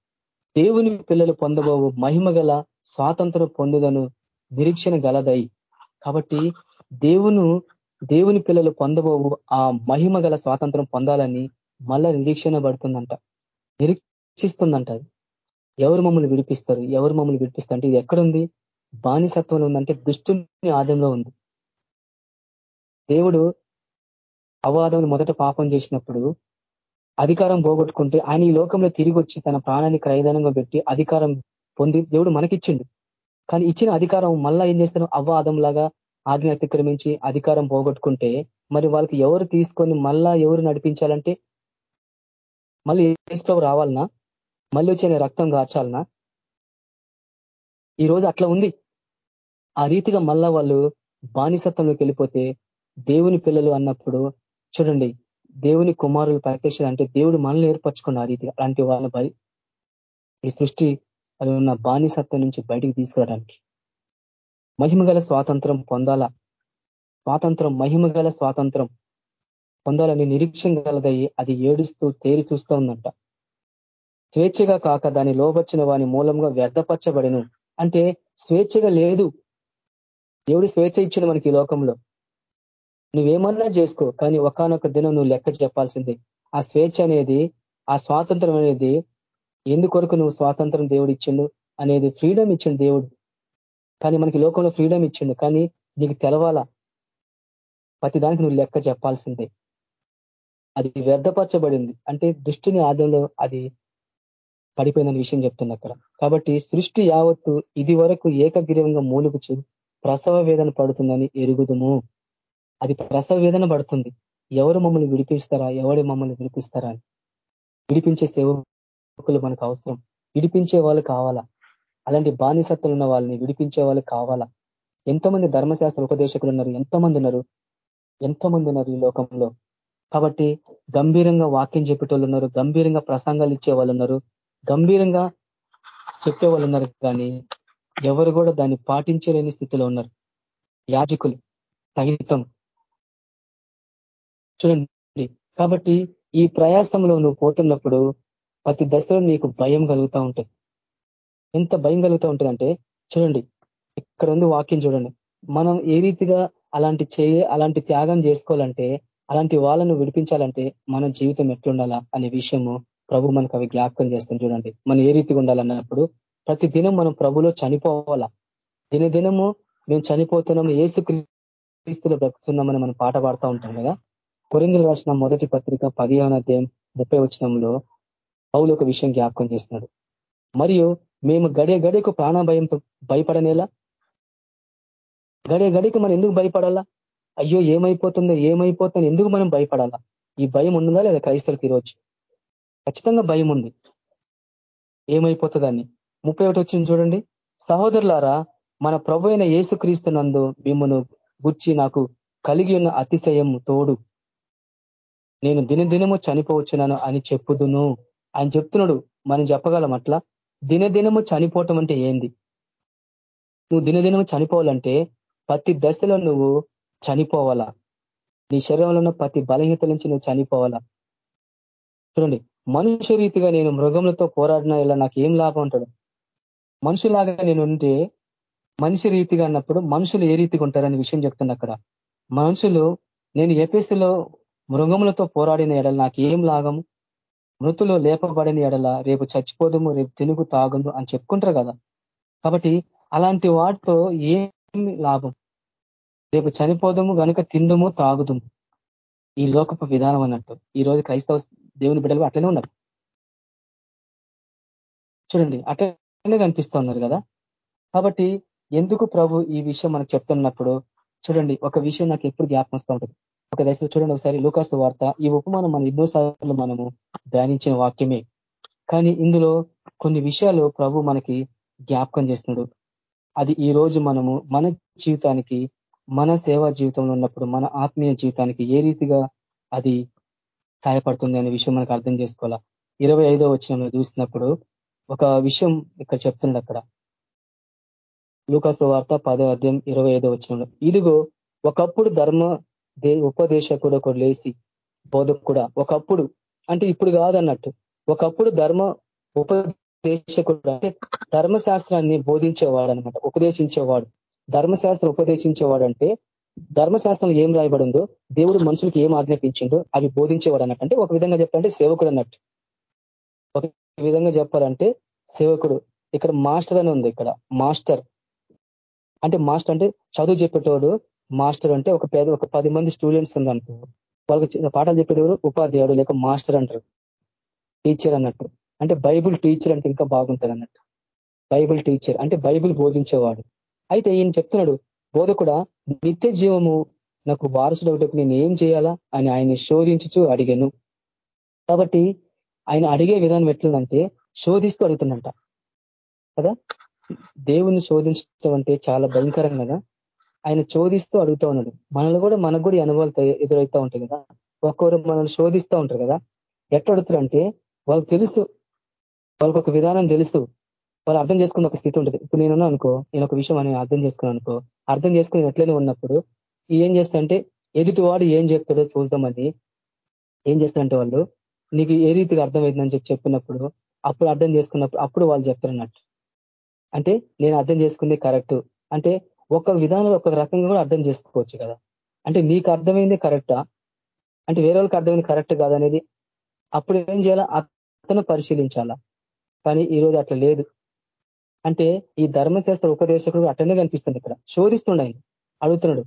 దేవుని పిల్లలు పొందబోవు మహిమ గల స్వాతంత్రం పొందుదను నిరీక్షణ గలదై. కాబట్టి దేవును దేవుని పిల్లలు పొందబోవు ఆ మహిమ గల స్వాతంత్రం పొందాలని మళ్ళా నిరీక్షణ పడుతుందంట. నిరీక్షిస్తుందంట ఎవరు మమ్మల్ని విడిపిస్తారు? ఎవరు మమ్మల్ని విడిపిస్తారు? అంటే ఇది ఎక్కడుంది? బానిసత్వంలో ఉందంటే దుష్టుని ఆదంలో ఉంది. దేవుడు అవాదం మొదట పాపం చేసినప్పుడు అధికారం పోగొట్టుకుంటే ఆయన ఈ లోకంలో తిరిగి వచ్చి తన ప్రాణాన్ని క్రయదనంగా పెట్టి అధికారం పొంది దేవుడు మనకిచ్చిండు. కానీ ఇచ్చిన అధికారం మళ్ళా ఏం చేస్తారు అవ్వాదం లాగా ఆజ్ఞ అతిక్రమించి అధికారం పోగొట్టుకుంటే మరి వాళ్ళకి ఎవరు తీసుకొని మళ్ళా ఎవరు నడిపించాలంటే? మళ్ళీ ఏసుకో రావాలనా? మళ్ళీ వచ్చిన రక్తం కాచాలనా ఈరోజు అట్లా ఉంది. ఆ రీతిగా మళ్ళా వాళ్ళు బానిసత్వంలోకి వెళ్ళిపోతే దేవుని పిల్లలు అన్నప్పుడు చూడండి దేవుని కుమారులు ప్రత్యక్ష అంటే దేవుడు మనల్ని ఏర్పరచుకున్న ఆ రీతిగా. అలాంటి వాళ్ళ ఈ సృష్టి అది ఉన్న బానిసత్వం నుంచి బయటికి తీసుకురావడానికి. మహిమగల స్వాతంత్రం పొందాలా? స్వాతంత్రం మహిమగల స్వాతంత్రం పొందాలని నిరీక్షణ గలదయ్యి అది ఏడుస్తూ తేరి చూస్తూ ఉందంట స్వేచ్ఛగా కాక దాని లోబచ్చిన వాని మూలంగా వ్యర్థపరచబడిను. అంటే స్వేచ్ఛగా లేదు. దేవుడు స్వేచ్ఛ ఇచ్చిన మనకి ఈ లోకంలో. నువ్వేమన్నా చేసుకో కానీ ఒకనొక దినం నువ్వు లెక్క చెప్పాల్సిందే. ఆ స్వేచ్ఛ అనేది ఆ స్వాతంత్రం అనేది ఎందుకొరకు నువ్వు స్వాతంత్రం దేవుడు ఇచ్చిండు అనేది ఫ్రీడమ్ ఇచ్చిండు దేవుడు. కానీ మనకి లోకంలో ఫ్రీడమ్ ఇచ్చిండు. కానీ నీకు తెలవాలా? ప్రతి దానికి నువ్వు లెక్క చెప్పాల్సిందే. అది వ్యర్థపరచబడింది. అంటే దృష్టిని ఆదంలో అది పడిపోయిన విషయం చెప్తుంది అక్కడ. కాబట్టి సృష్టి యావత్తు ఇది వరకు ఏకగ్రీవంగా మూలుగుచు ప్రసవ వేదన పడుతుందని ఎరుగుదుము. అది ప్రసవ వేదన పడుతుంది. ఎవరు మమ్మల్ని విడిపిస్తారా? ఎవరు మమ్మల్ని విడిపిస్తారా అని. విడిపించే సేవకులు మనకు అవసరం. విడిపించే వాళ్ళు కావాలా? అలాంటి బానిసత్తులు ఉన్న వాళ్ళని విడిపించే వాళ్ళు కావాలా? ఎంతోమంది ధర్మశాస్త్ర ఉపదేశకులు ఉన్నారు ఎంతోమంది ఉన్నారు ఎంతోమంది ఉన్నారు ఈ లోకంలో. కాబట్టి గంభీరంగా వాక్యం చెప్పేటోళ్ళు ఉన్నారు గంభీరంగా ప్రసంగాలు ఇచ్చే వాళ్ళు ఉన్నారు గంభీరంగా చెప్పే వాళ్ళు ఉన్నారు కానీ ఎవరు కూడా దాన్ని పాటించలేని స్థితిలో ఉన్నారు. యాజకులు సహితం చూడండి కాబట్టి ఈ ప్రయాసంలో నువ్వు పోతున్నప్పుడు ప్రతి దశలో నీకు భయం కలుగుతూ ఉంటుంది. ఎంత భయం కలుగుతూ ఉంటుందంటే చూడండి ఇక్కడ ఉంది వాక్యం చూడండి. మనం ఏ రీతిగా అలాంటి చేయ అలాంటి త్యాగం చేసుకోవాలంటే అలాంటి వాళ్ళను విడిపించాలంటే మన జీవితం ఎట్లుండాలా అనే విషయము ప్రభు మనకు అవి జ్ఞాపకం చేస్తుంది చూడండి. మనం ఏ రీతిగా ఉండాలన్నప్పుడు ప్రతి దినం మనం ప్రభులో చనిపోవాలా? దినదినము మేము చనిపోతున్నాము ఏసు క్రీస్తులో బ్రతుకుతున్నామని మనం పాట పాడుతూ ఉంటాం కదా? కొరిందులు రాసిన మొదటి పత్రిక పదిహేన అధ్యాయం ముప్పై వచనంలో పౌలు ఒక విషయం జ్ఞాపకం చేస్తున్నాడు. మరియు మేము గడే గడేకు ప్రాణ భయంతో భయపడనేలా? గడే గడికి మనం ఎందుకు భయపడాలా? అయ్యో ఏమైపోతుందో ఏమైపోతుందో ఎందుకు మనం భయపడాలా? ఈ భయం ఉందా లేదా క్రైస్తవులకి ఈరోజు? ఖచ్చితంగా భయం ఉంది. ఏమైపోతుందని. ముప్పై ఒకటి వచ్చింది చూడండి. సహోదరులారా మన ప్రభు అయిన నందు మిమ్మను గుర్చి నాకు కలిగి ఉన్న అతిశయం తోడు. నేను దినదినము చనిపోవచ్చున్నాను అని చెప్పుదును. ఆయన చెప్తున్నాడు. మనం చెప్పగలం అట్లా? దినదినము చనిపోవటం అంటే ఏంది? నువ్వు దినదినము చనిపోవాలంటే ప్రతి దశలో నువ్వు చనిపోవాలా? నీ శరీరంలో ఉన్న ప్రతి బలహీనత నుంచి నువ్వు చనిపోవాలా? చూడండి మనుష్య రీతిగా నేను మృగములతో పోరాడిన ఇలా నాకు ఏం లాభం ఉంటాడు మనుషులాగా నేను ఉంటే మనిషి రీతిగా అన్నప్పుడు మనుషులు ఏ రీతిగా ఉంటారనే విషయం చెప్తున్నా అక్కడ. మనుషులు నేను ఎపిసిలో మృగములతో పోరాడిన ఎడల నాకు ఏం లాగము మృతులు లేపబడిన ఎడల రేపు చచ్చిపోదము రేపు తినుగు తాగుము అని చెప్పుకుంటారు కదా. కాబట్టి అలాంటి వాటితో ఏం లాభం? రేపు చనిపోదము కనుక తిందుము తాగుదుము. ఈ లోకపు విధానం అన్నట్టు. ఈ రోజు క్రైస్తవ దేవుని బిడ్డలు అట్లనే ఉన్నారు. చూడండి అట్లనే కనిపిస్తూ ఉన్నారు కదా. కాబట్టి ఎందుకు ప్రభు ఈ విషయం మనకు చెప్తున్నప్పుడు చూడండి ఒక విషయం నాకు ఎప్పుడు జ్ఞాపం వస్తూ ఉంటుంది. ఒక దశలో చూడండి ఒకసారి లూకాస్తు వార్త. ఈ ఉపమానం మనం ఎన్నోసార్లు మనము ధ్యానించిన వాక్యమే. కానీ ఇందులో కొన్ని విషయాలు ప్రభు మనకి జ్ఞాపకం చేస్తున్నాడు. అది ఈ రోజు మనము మన జీవితానికి మన సేవా జీవితంలో ఉన్నప్పుడు మన ఆత్మీయ జీవితానికి ఏ రీతిగా అది సహాయపడుతుంది అనే విషయం మనకు అర్థం చేసుకోవాలా? ఇరవై ఐదో వచ్చిన చూసినప్పుడు ఒక విషయం ఇక్కడ చెప్తున్నాడు అక్కడ. లూకాసు వార్త పదో అధ్యాయం ఇరవై ఐదో ఇదిగో ఒకప్పుడు ధర్మ ఉపదేశకుడు ఒకడు లేచి బోధకుడా ఒకప్పుడు అంటే ఇప్పుడు కాదన్నట్టు ఒకప్పుడు ధర్మ ఉపదేశకుడు అంటే ధర్మశాస్త్రాన్ని బోధించేవాడు అనమాట ఉపదేశించేవాడు. ధర్మశాస్త్రం ఉపదేశించేవాడు అంటే ధర్మశాస్త్రంలో ఏం రాయబడిందో దేవుడు మనుషులకు ఏం ఆజ్ఞాపించిందో అవి బోధించేవాడు అన్నట్టు అంటే ఒక విధంగా చెప్పాలంటే సేవకుడు అన్నట్టు. ఒక విధంగా చెప్పాలంటే సేవకుడు. ఇక్కడ మాస్టర్ అని ఉంది ఇక్కడ మాస్టర్. అంటే మాస్టర్ అంటే చదువు చెప్పేటోడు మాస్టర్ అంటే ఒక పేద ఒక పది మంది స్టూడెంట్స్ ఉందనుకో వాళ్ళకి పాఠాలు చెప్పేటప్పుడు ఉపాధ్యాయుడు లేక మాస్టర్ అంటారు. టీచర్ అన్నట్టు. అంటే బైబుల్ టీచర్ అంటే ఇంకా బాగుంటుంది అన్నట్టు. బైబుల్ టీచర్ అంటే బైబుల్ బోధించేవాడు. అయితే ఈయన చెప్తున్నాడు బోధకుడా నిత్య జీవము నాకు వారసుడు నేను ఏం చేయాలా? అని ఆయన్ని శోధించుచు అడిగాను. కాబట్టి ఆయన అడిగే విధానం ఎట్లుందంటే శోధిస్తూ అడుగుతుందంట కదా? దేవుణ్ణి శోధించడం అంటే చాలా భయంకరం కదా? ఆయన చోదిస్తూ అడుగుతూ ఉన్నాడు. మనల్ని కూడా మనకు కూడా అనుభవాలు ఎదురవుతూ ఉంటాయి కదా. ఒక్కొక్కరు మనల్ని శోధిస్తూ ఉంటారు కదా. ఎట్లా అడుగుతారంటే వాళ్ళకి తెలుసు. వాళ్ళకి ఒక విధానం తెలుసు. వాళ్ళు అర్థం చేసుకున్న ఒక స్థితి ఉంటుంది. ఇప్పుడు నేను అనుకో నేను ఒక విషయం అని అర్థం చేసుకున్నాను అనుకో అర్థం చేసుకుని ఎట్లనే ఉన్నప్పుడు ఏం చేస్తారంటే ఎదుటివాడు ఏం చెప్తాడో చూద్దామని ఏం చేస్తారంటే వాళ్ళు నీకు ఏ రీతిగా అర్థమవుతుందని చెప్పి చెప్పినప్పుడు అప్పుడు అర్థం చేసుకున్నప్పుడు అప్పుడు వాళ్ళు చెప్తారన్నట్టు. అంటే నేను అర్థం చేసుకుంది కరెక్ట్. అంటే ఒక విధానంలో ఒక రకంగా కూడా అర్థం చేసుకోవచ్చు కదా. అంటే నీకు అర్థమైంది కరెక్టా? అంటే వేరే వాళ్ళకి అర్థమైంది కరెక్ట్ కాదనేది అప్పుడు ఏం చేయాలా? అతను పరిశీలించాలా? కానీ ఈరోజు అట్లా లేదు. అంటే ఈ ధర్మశాస్త్ర ఉపదేశకుడు అట్లనే కనిపిస్తుంది ఇక్కడ. శోధిస్తుండ అడుగుతున్నాడు.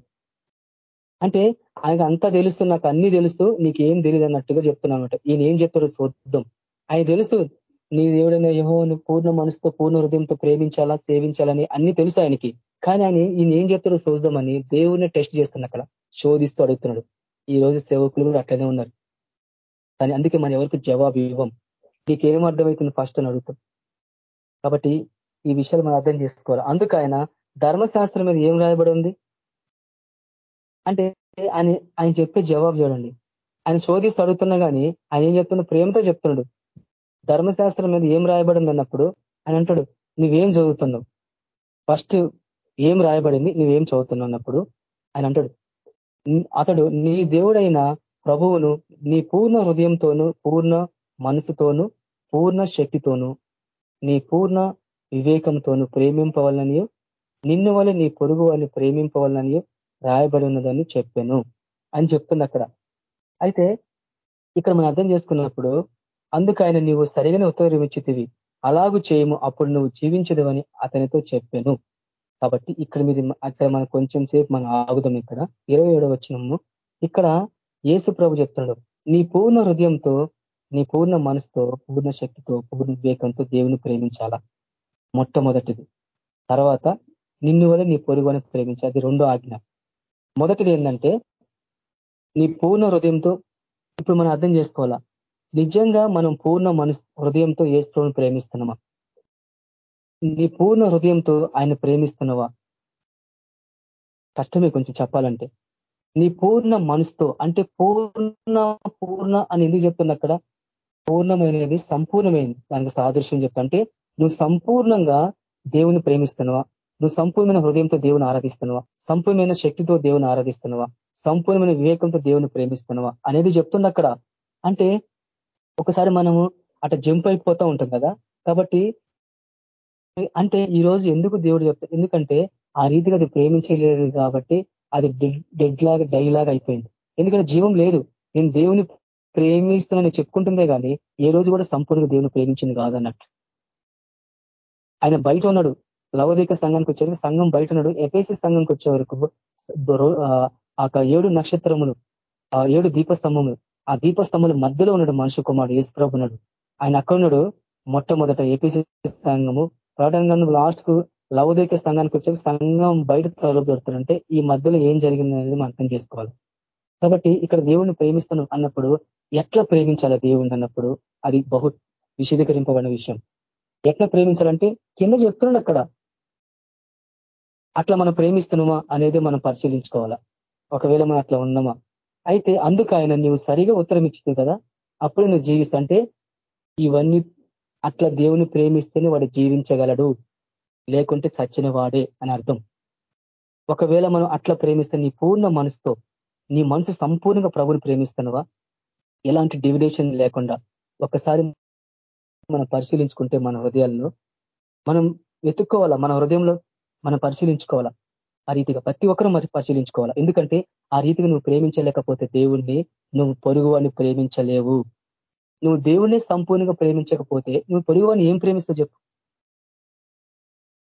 అంటే ఆయన అంతా తెలుస్తూ నాకు అన్ని తెలుస్తూ నీకు ఏం తెలియదు అన్నట్టుగా చెప్తున్నానమాట ఈయన ఏం చెప్తాడు చూద్దాం. ఆయన తెలుసు నీ దేవుడైన ఏమో పూర్ణ మనసుతో పూర్ణ హృదయంతో ప్రేమించాలా సేవించాలని అన్ని తెలుసు ఆయనకి. కానీ ఆయన ఈయన ఏం చెప్తాడో చూద్దామని దేవుడిని టెస్ట్ చేస్తున్నాడు అక్కడ. శోధిస్తూ అడుగుతున్నాడు. ఈ రోజు సేవకులు కూడా అట్లనే ఉన్నారు. కానీ అందుకే మనం ఎవరికి జవాబు ఇవ్వం. నీకేం అర్థమవుతుంది ఫస్ట్ అని అడుగుతాం. కాబట్టి ఈ విషయాలు మనం అర్థం చేసుకోవాలి. అందుకు ఆయన ధర్మశాస్త్రం మీద ఏం రాయబడి ఉంది? అంటే ఆయన ఆయన చెప్పే జవాబు చూడండి. ఆయన శోధిస్తూ అడుగుతున్నా కానీ ఆయన ఏం చెప్తున్నాడు ప్రేమతో చెప్తున్నాడు. ధర్మశాస్త్రం మీద ఏం రాయబడింది అన్నప్పుడు ఆయన అంటాడు నువ్వేం చదువుతున్నావు? ఫస్ట్ ఏం రాయబడింది నువ్వేం చదువుతున్నావు అన్నప్పుడు ఆయన అంటాడు అతడు నీ దేవుడైన ప్రభువును నీ పూర్ణ హృదయంతోను పూర్ణ మనసుతోనూ పూర్ణ శక్తితోను నీ పూర్ణ వివేకంతోను ప్రేమింపవాలని నిన్ను వల్ల నీ పొరుగు వాళ్ళని ప్రేమింపవాలని రాయబడి ఉన్నదని చెప్పాను అని చెప్తుంది అక్కడ. అయితే ఇక్కడ మనం అర్థం చేసుకున్నప్పుడు అందుకు ఆయన నీవు సరిగిన ఉత్తరం ఇచ్చితివి. అలాగూ చేయము అప్పుడు నువ్వు జీవించదువని అతనితో చెప్పాను కాబట్టి ఇక్కడ మీది అక్కడ మనం కొంచెం సేపు మనం ఆగుదాం ఇక్కడ. ఇరవై ఏడవ వచ్చినము ఇక్కడ ఏసు ప్రభు చెప్తున్నాడు నీ పూర్ణ హృదయంతో నీ పూర్ణ మనసుతో పూర్ణ శక్తితో పూర్ణ వివేకంతో దేవుని ప్రేమించాలా? మొట్టమొదటిది. తర్వాత నిన్ను వల్ల నీ పొరుగుని ప్రేమించాలి అది రెండో ఆజ్ఞ. మొదటిది ఏంటంటే నీ పూర్ణ హృదయంతో ఇప్పుడు మనం అర్థం చేసుకోవాలా? నిజంగా మనం పూర్ణ మనసు హృదయంతో ఏసుని ప్రేమిస్తున్నామా? నీ పూర్ణ హృదయంతో ఆయన ప్రేమిస్తున్నావా? కష్టమే కొంచెం చెప్పాలంటే. నీ పూర్ణ మనసుతో అంటే పూర్ణ పూర్ణ అని ఎందుకు చెప్తున్నా అక్కడ? పూర్ణమైనది సంపూర్ణమైనది దానికి సాదృశ్యం చెప్తుంటే నువ్వు సంపూర్ణంగా దేవుని ప్రేమిస్తున్నావా? నువ్వు సంపూర్ణమైన హృదయంతో దేవుని ఆరాధిస్తున్నావా? సంపూర్ణమైన శక్తితో దేవుని ఆరాధిస్తున్నావా? సంపూర్ణమైన వివేకంతో దేవుని ప్రేమిస్తున్నావా? అనేది చెప్తున్న అక్కడ. అంటే ఒకసారి మనము అట జంప్ అయిపోతూ ఉంటాం కదా? కాబట్టి అంటే ఈ రోజు ఎందుకు దేవుడు చెప్తా ఎందుకంటే ఆ రీతిగా అది ప్రేమించలేదు కాబట్టి అది డెడ్ లాగా డై లాగా అయిపోయింది. ఎందుకంటే జీవం లేదు. నేను దేవుని ప్రేమిస్తున్నానని చెప్పుకుంటుందే కానీ ఏ రోజు కూడా సంపూర్ణంగా దేవుని ప్రేమించింది కాదన్నట్టు. ఆయన బయట ఉన్నాడు. లవదీక సంఘానికి వచ్చే సంఘం బయట ఉన్నాడు. ఎపేసి సంఘంకి వచ్చే వరకు ఆ ఏడు నక్షత్రములు ఆ ఏడు దీపస్తంభములు ఆ దీపస్తంభముల మధ్యలో ఉన్నాడు మనుషు కుమారుడు యేసుప్రభు ఉన్నాడు. ఆయన అక్కడ ఉన్నాడు మొట్టమొదట ఏపీసీ సంఘము ప్రకటన లాస్ట్కు లవదీక సంఘానికి వచ్చే సంఘం బయట తరబడుతుంటే ఈ మధ్యలో ఏం జరిగింది అనేది మనం అర్థం చేసుకోవాలి. కాబట్టి ఇక్కడ దేవుణ్ణి ప్రేమిస్తున్నాం అన్నప్పుడు ఎట్లా ప్రేమించాలి దేవుణ్ణి అన్నప్పుడు అది బహు విశదీకరింపబడిన విషయం. ఎట్లా ప్రేమించాలంటే కింద చెప్తున్నాడు అక్కడ. అట్లా మనం ప్రేమిస్తున్నామా అనేది మనం పరిశీలించుకోవాలా. ఒకవేళ మనం అట్లా ఉన్నామా. అయితే అందుకు ఆయన నువ్వు సరిగా ఉత్తరం ఇచ్చింది కదా అప్పుడు నువ్వు జీవిస్తుంటే ఇవన్నీ అట్లా దేవుని ప్రేమిస్తేనే వాడు జీవించగలడు లేకుంటే చచ్చిన వాడే అని అర్థం. ఒకవేళ మనం అట్లా ప్రేమిస్తే నీ పూర్ణ మనసుతో నీ మనసు సంపూర్ణంగా ప్రభుని ప్రేమిస్తున్నావా? ఎలాంటి డివిడేషన్ లేకుండా ఒకసారి మనం పరిశీలించుకుంటే మన హృదయాల్లో మనం వెతుక్కోవాలా? మన హృదయంలో మనం పరిశీలించుకోవాలా? ఆ రీతిగా ప్రతి ఒక్కరూ మరి పరిశీలించుకోవాలా? ఎందుకంటే ఆ రీతిగా నువ్వు ప్రేమించలేకపోతే దేవుణ్ణి నువ్వు పొరుగు ప్రేమించలేవు. నువ్వు దేవుణ్ణి సంపూర్ణంగా ప్రేమించకపోతే నువ్వు పొరుగువాని ఏం ప్రేమిస్తావు చెప్పు.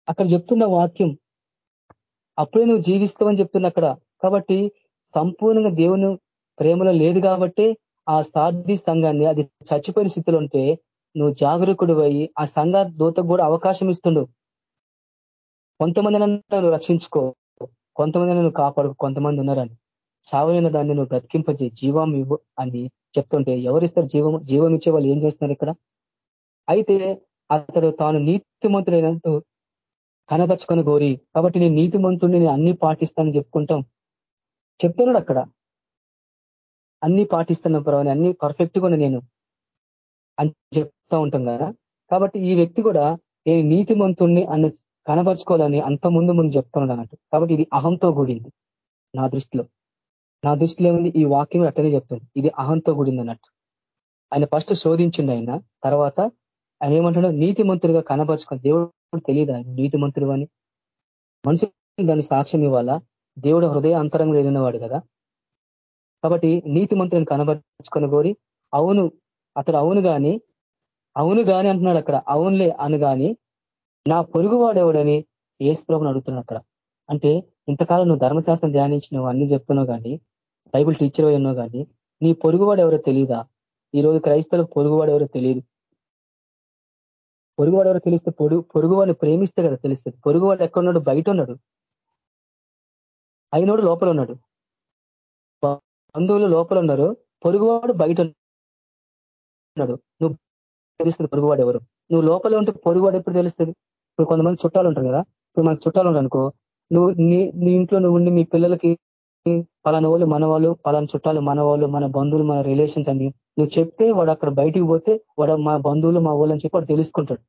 అక్కడ చెప్తున్న వాక్యం అప్పుడే నువ్వు జీవిస్తావని చెప్తున్నా అక్కడ. కాబట్టి సంపూర్ణంగా దేవుని ప్రేమలో లేదు కాబట్టి ఆ సాధి సంఘాన్ని అది చచ్చిపోయిన స్థితిలో ఉంటే నువ్వు జాగరూకుడు అయ్యి ఆ సంఘ దూతకు కూడా అవకాశం ఇస్తుండు. కొంతమంది నన్ను రక్షించుకో కొంతమంది నన్ను కాపాడు కొంతమంది ఉన్నారని. సావైన దాన్ని నువ్వు బ్రతికింపజే జీవం ఇవ్వు అని చెప్తుంటే ఎవరిస్తారు జీవం జీవం ఇచ్చే వాళ్ళు ఏం చేస్తున్నారు ఇక్కడ? అయితే అతడు తాను నీతిమంతుడైనట్టు కనపరుచుకొని గోరి కాబట్టి నేను నీతిమంతుడిని నేను అన్ని పాటిస్తానని చెప్పుకుంటాం. చెప్తున్నాడు అక్కడ. అన్ని పాటిస్తున్న ప్రభావం అన్ని పర్ఫెక్ట్ కూడా నేను అని చెప్తా ఉంటాం కదా. కాబట్టి ఈ వ్యక్తి కూడా నేను నీతిమంతుణ్ణి అన్న కనపరుచుకోవాలని అంత ముందు ముందు చెప్తున్నాడు అన్నట్టు. కాబట్టి ఇది అహంతో కూడింది నా దృష్టిలో. నా దృష్టిలో ఏముంది ఈ వాక్యం అట్టనే చెప్తుంది. ఇది అహంతో కూడింది అన్నట్టు ఆయన ఫస్ట్ శోధించిండు ఆయన తర్వాత ఆయన ఏమంటాడు మంత్రుడుగా కనపరుచుకొని దేవుడు తెలియదు ఆయన నీతిమంతుడు అని? మనుషులు దాన్ని సాక్ష్యం ఇవ్వాలా? దేవుడు హృదయ అంతరంగా వెళ్ళినవాడు కదా. కాబట్టి నీతి మంత్రిని కనబరుచుకొని కోరి అవును అతడు అవును గాని అవును గాని అంటున్నాడు అక్కడ అవునులే అను గాని నా పొరుగువాడెవడని ఏసుప్రభుని అడుగుతున్నాడు అక్కడ. అంటే ఇంతకాలం నువ్వు ధర్మశాస్త్రం ధ్యానించి నువ్వు అన్ని చెప్తున్నావు కానీ బైబుల్ టీచర్ అయినావు కానీ నీ పొరుగువాడు ఎవరో తెలియదా ఈ రోజు క్రైస్తవులకు పొరుగువాడు ఎవరో తెలియదు పొరుగువాడు ఎవరో తెలిస్తే పొరుగు పొరుగువాడిని ప్రేమిస్తే కదా తెలుస్తుంది. పొరుగువాడు ఎక్కడున్నాడు బయట ఉన్నాడు. అయినోడు లోపల ఉన్నాడు. బంధువులు లోపల ఉన్నారు. పొరుగువాడు బయట ఉన్నాడు. నువ్వు తెలుస్తుంది పొరుగువాడు ఎవరు. నువ్వు లోపల ఉంటే పొరుగువాడు ఎప్పుడు తెలుస్తుంది? ఇప్పుడు కొంతమంది చుట్టాలు ఉంటారు కదా. ఇప్పుడు మనకు చుట్టాలు ఉంటారు అనుకో నువ్వు నీ నీ ఇంట్లో నువ్వు ఉండి మీ పిల్లలకి పలాన వాళ్ళు మన వాళ్ళు పలాన చుట్టాలు మన వాళ్ళు మన బంధువులు మన రిలేషన్స్ అని నువ్వు చెప్తే వాడు అక్కడ బయటికి పోతే వాడు మా బంధువులు మా వాళ్ళు అని చెప్పి వాడు తెలుసుకుంటాడు.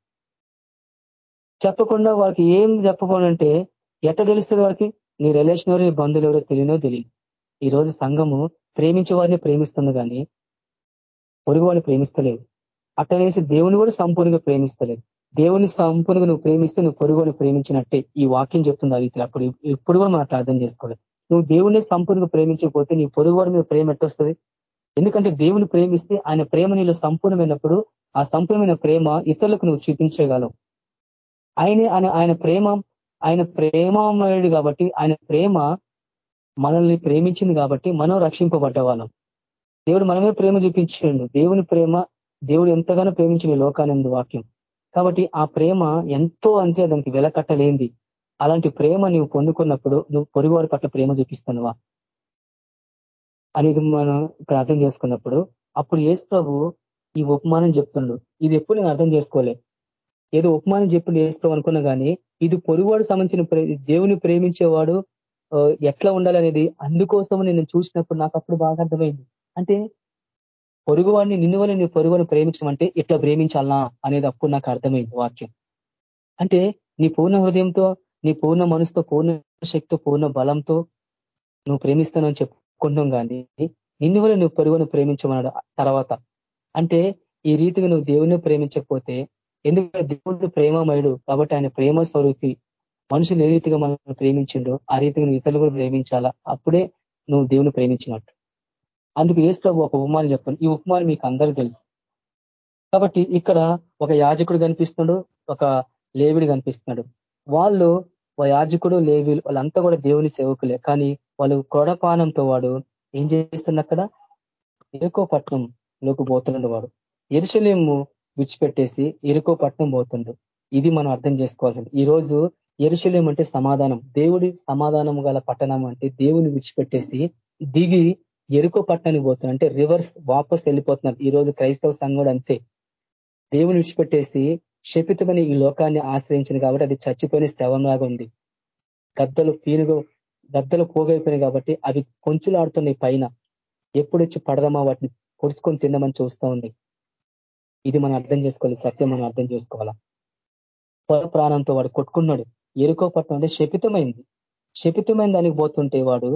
చెప్పకుండా వాడికి ఏం చెప్పకుండా ఎట్ట తెలుస్తుంది వాడికి? నీ రిలేషన్ ఎవరు నీ బంధువులు ఎవరో తెలియనో తెలియదు. ఈ రోజు సంఘము ప్రేమించే వారిని ప్రేమిస్తుంది కానీ పొరుగు వాడిని ప్రేమిస్తలేదు. అట్టనేసి దేవుని కూడా సంపూర్ణంగా ప్రేమిస్తలేదు. దేవుని సంపూర్ణంగా నువ్వు ప్రేమిస్తే నువ్వు పొరుగుని ప్రేమించినట్టే ఈ వాక్యం చెప్తుంది అది అప్పుడు ఎప్పుడు కూడా మనం అర్థం చేసుకోలేదు నువ్వు దేవుని సంపూర్ణంగా ప్రేమించకపోతే నీ పొరుగువాడి మీద ప్రేమ ఎట్టొస్తుంది? ఎందుకంటే దేవుని ప్రేమిస్తే ఆయన ప్రేమ నీలో సంపూర్ణమైనప్పుడు ఆ సంపూర్ణమైన ప్రేమ ఇతరులకు నువ్వు చూపించగలవు. ఆయన ఆయన ఆయన ప్రేమ ఆయన ప్రేమమయుడు కాబట్టి ఆయన ప్రేమ మనల్ని ప్రేమించింది కాబట్టి మనం రక్షింపబడ్డ వాళ్ళం దేవుడు మనమే ప్రేమ చూపించిండు. దేవుని ప్రేమ దేవుడు ఎంతగానో ప్రేమించిన లోకానందు వాక్యం. కాబట్టి ఆ ప్రేమ ఎంతో అంతే దానికి వెలకట్టలేంది అలాంటి ప్రేమ నువ్వు పొందుకున్నప్పుడు నువ్వు పొరుగువారి పట్ల ప్రేమ చూపిస్తున్నావా? అనేది మనం ఇక్కడ అర్థం చేసుకున్నప్పుడు అప్పుడు యేసు ప్రభు ఈ ఉపమానం చెప్తున్నాడు ఇది ఎప్పుడు నేను అర్థం చేసుకోలే. ఏదో ఉపమానం చెప్పుడు యేసు అనుకున్నా కానీ ఇది పొరుగువాడు సంబంధించిన దేవుని ప్రేమించేవాడు ఎట్లా ఉండాలనేది అందుకోసం నేను చూసినప్పుడు నాకు అప్పుడు బాగా అర్థమైంది. అంటే పొరుగువాడిని నిన్ను వల్ల నీ పొరుగుని ప్రేమించమంటే ఇట్లా ప్రేమించాలనా అనేది అప్పుడు నాకు అర్థమైంది వాక్యం. అంటే నీ పూర్ణ హృదయంతో నీ పూర్ణ మనసుతో పూర్ణ శక్తితో పూర్ణ బలంతో నువ్వు ప్రేమిస్తానని చెప్పుకుంటాం కానీ నిన్ను వల్ల నువ్వు పొరుగును ప్రేమించమన్నాడు తర్వాత. అంటే ఈ రీతిగా నువ్వు దేవుని ప్రేమించకపోతే ఎందుకంటే దేవుడు ప్రేమమయుడు కాబట్టి ఆయన ప్రేమ స్వరూపి. మనుషులు ఏ రీతిగా మనం ప్రేమించిండో ఆ రీతిగా నువ్వు ఇతరులు కూడా ప్రేమించాలా? అప్పుడే నువ్వు దేవుని ప్రేమించినట్టు. అందుకు ఏసు ప్రభు ఒక ఉపమానం చెప్పాను ఈ ఉపమానం మీకు అందరూ తెలుసు. కాబట్టి ఇక్కడ ఒక యాజకుడు కనిపిస్తున్నాడు ఒక లేవిడి కనిపిస్తున్నాడు. వాళ్ళు యాజకుడు లేవీలు వాళ్ళంతా కూడా దేవుని సేవకులే. కానీ వాళ్ళు కొడపానంతో వాడు ఏం చేస్తున్న అక్కడ? ఎరుకో పట్నంలోకి పోతున్నాడు వాడు. ఎరుసలేము విడిచిపెట్టేసి ఎరుకో పట్నం పోతుండు. ఇది మనం అర్థం చేసుకోవాల్సింది. ఈ రోజు ఎరుశల్యం అంటే సమాధానం. దేవుడి సమాధానం గల పట్టణం అంటే దేవుని విడిచిపెట్టేసి దిగి ఎరుకో పట్టణానికి పోతున్నారు అంటే రివర్స్ వాపస్ వెళ్ళిపోతున్నారు. ఈ రోజు క్రైస్తవ సంఘం అంతే. దేవుని విడిచిపెట్టేసి శపితమని ఈ లోకాన్ని ఆశ్రయించింది కాబట్టి అది చచ్చిపోయిన శవంలాగా ఉంది. గద్దలు పీనుగు గద్దలు పోగైపోయినాయి కాబట్టి అవి కొంచులాడుతున్నాయి పైన. ఎప్పుడు వచ్చి పడదామా వాటిని పొడుచుకొని తిన్నామని చూస్తూ ఉంది. ఇది మనం అర్థం చేసుకోవాలి సత్యం మనం అర్థం చేసుకోవాలా? పొర ప్రాణంతో వాడు కొట్టుకున్నాడు. ఎరుకో పట్టణం అంటే శపితమైంది. శపితమైన దానికి పోతుంటే వాడు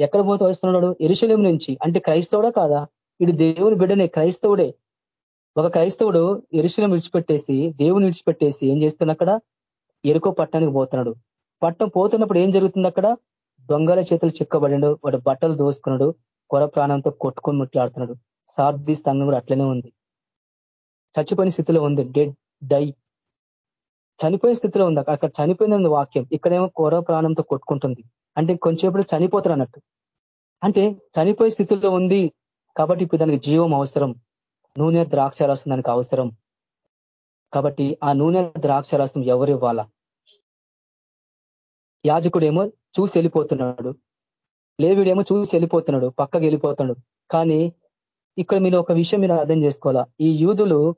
ఎక్కడ పోతూ వస్తున్నాడు? ఎరుశలేం నుంచి. అంటే క్రైస్తవుడా కాదా? ఇడు దేవుని బిడ్డనే క్రైస్తవుడే. ఒక క్రైస్తవుడు ఎరుశలం విడిచిపెట్టేసి దేవుని విడిచిపెట్టేసి ఏం చేస్తున్నా అక్కడ? ఎరుకో పట్టణానికి పోతున్నాడు. పట్టణం పోతున్నప్పుడు ఏం జరుగుతుంది అక్కడ? దొంగల చేతులు చిక్కబడిండు. వాడు బట్టలు దోసుకున్నాడు. కొర ప్రాణంతో కొట్టుకొని ముట్లాడుతున్నాడు. సార్థి సంఘం కూడా అట్లనే ఉంది. చచ్చిపోయిన స్థితిలో ఉంది. డెడ్ డై చనిపోయిన స్థితిలో ఉంది. అక్కడ చనిపోయిన వాక్యం. ఇక్కడేమో కొర ప్రాణంతో కొట్టుకుంటుంది. అంటే కొంచెంసేపు చనిపోతారు అన్నట్టు. అంటే చనిపోయే స్థితిలో ఉంది కాబట్టి ఇప్పుడు దానికి జీవం అవసరం. నూనె ద్రాక్ష రసం దానికి అవసరం. కాబట్టి ఆ నూనె ద్రాక్ష రసం ఎవరు ఇవ్వాలా? యాజకుడేమో చూసి వెళ్ళిపోతున్నాడు. లేవిడేమో చూసి వెళ్ళిపోతున్నాడు పక్కకి వెళ్ళిపోతున్నాడు. కానీ ఇక్కడ మీరు ఒక విషయం మీరు అర్థం చేసుకోవాలా? ఈ యూదులు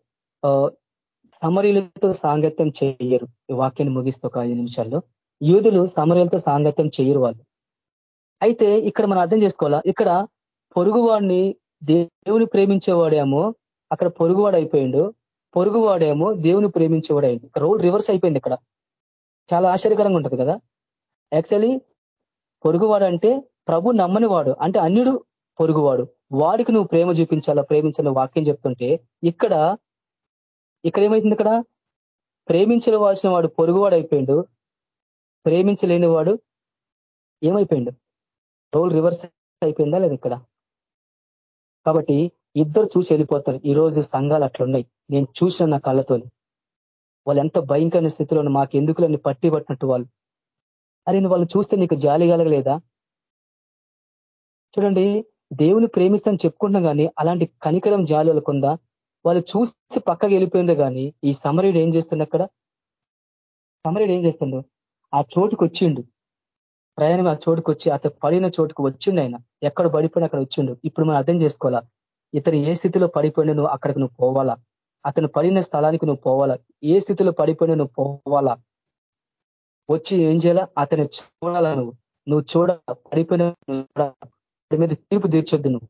సమరీలతో సాంగత్యం చేయరు. ఈ వాక్యాన్ని ముగిస్తూ ఒక ఐదు నిమిషాల్లో. యూదులు సమరీలతో సాంగత్యం చేయరు వాళ్ళు అయితే ఇక్కడ మనం అర్థం చేసుకోవాలా ఇక్కడ పొరుగువాడిని దేవుని ప్రేమించేవాడేమో అక్కడ పొరుగువాడు అయిపోయిండు పొరుగువాడేమో దేవుని ప్రేమించేవాడు అయింది రోల్ రివర్స్ అయిపోయింది ఇక్కడ. చాలా ఆశ్చర్యకరంగా ఉంటుంది కదా? యాక్చువల్లీ పొరుగువాడు అంటే ప్రభు నమ్మని వాడు అంటే అన్యుడు పొరుగువాడు. వాడికి నువ్వు ప్రేమ చూపించాలా ప్రేమించాలని వాక్యం చెప్తుంటే ఇక్కడ ఇక్కడ ఏమైతుంది ఇక్కడ? ప్రేమించవలసిన వాడు పొరుగువాడు అయిపోయిండు ప్రేమించలేని వాడు ఏమైపోయిండు? రోల్ రివర్స్ అయిపోయిందా లేదు ఇక్కడ? కాబట్టి ఇద్దరు చూసి వెళ్ళిపోతారు. ఈ రోజు సంఘాలు అట్లున్నాయి. నేను చూసిన నా కళ్ళతో వాళ్ళు ఎంత భయంకరమైన స్థితిలో మాకు ఎందుకులని పట్టి పట్టినట్టు వాళ్ళు. అరే వాళ్ళు చూస్తే నీకు జాలి కలగలేదా? చూడండి దేవుని ప్రేమిస్తాను చెప్పుకుంటున్నా కానీ అలాంటి కనికరం జాలి వాళ్ళకుందా వాళ్ళు చూసి పక్కకి వెళ్ళిపోయింది కానీ ఈ సమరుడు ఏం చేస్తుండ అక్కడ? సమరుడు ఏం చేస్తుండు ఆ చోటుకు వచ్చిండు. ప్రయాణం ఆ చోటుకు వచ్చి అతను పడిన చోటుకు వచ్చిండు ఆయన. ఎక్కడ పడిపోయిన అక్కడ వచ్చిండు. ఇప్పుడు మనం అర్థం చేసుకోవాలా? ఇతను ఏ స్థితిలో పడిపోయినా నువ్వు అక్కడికి నువ్వు పోవాలా? అతను పడిన స్థలానికి నువ్వు పోవాలా? ఏ స్థితిలో పడిపోయినా నువ్వు పోవాలా? వచ్చి ఏం చేయాలా? అతను చూడాలా నువ్వు? నువ్వు చూడ పడిపోయిన మీద తీర్పు తీర్చొద్దు నువ్వు.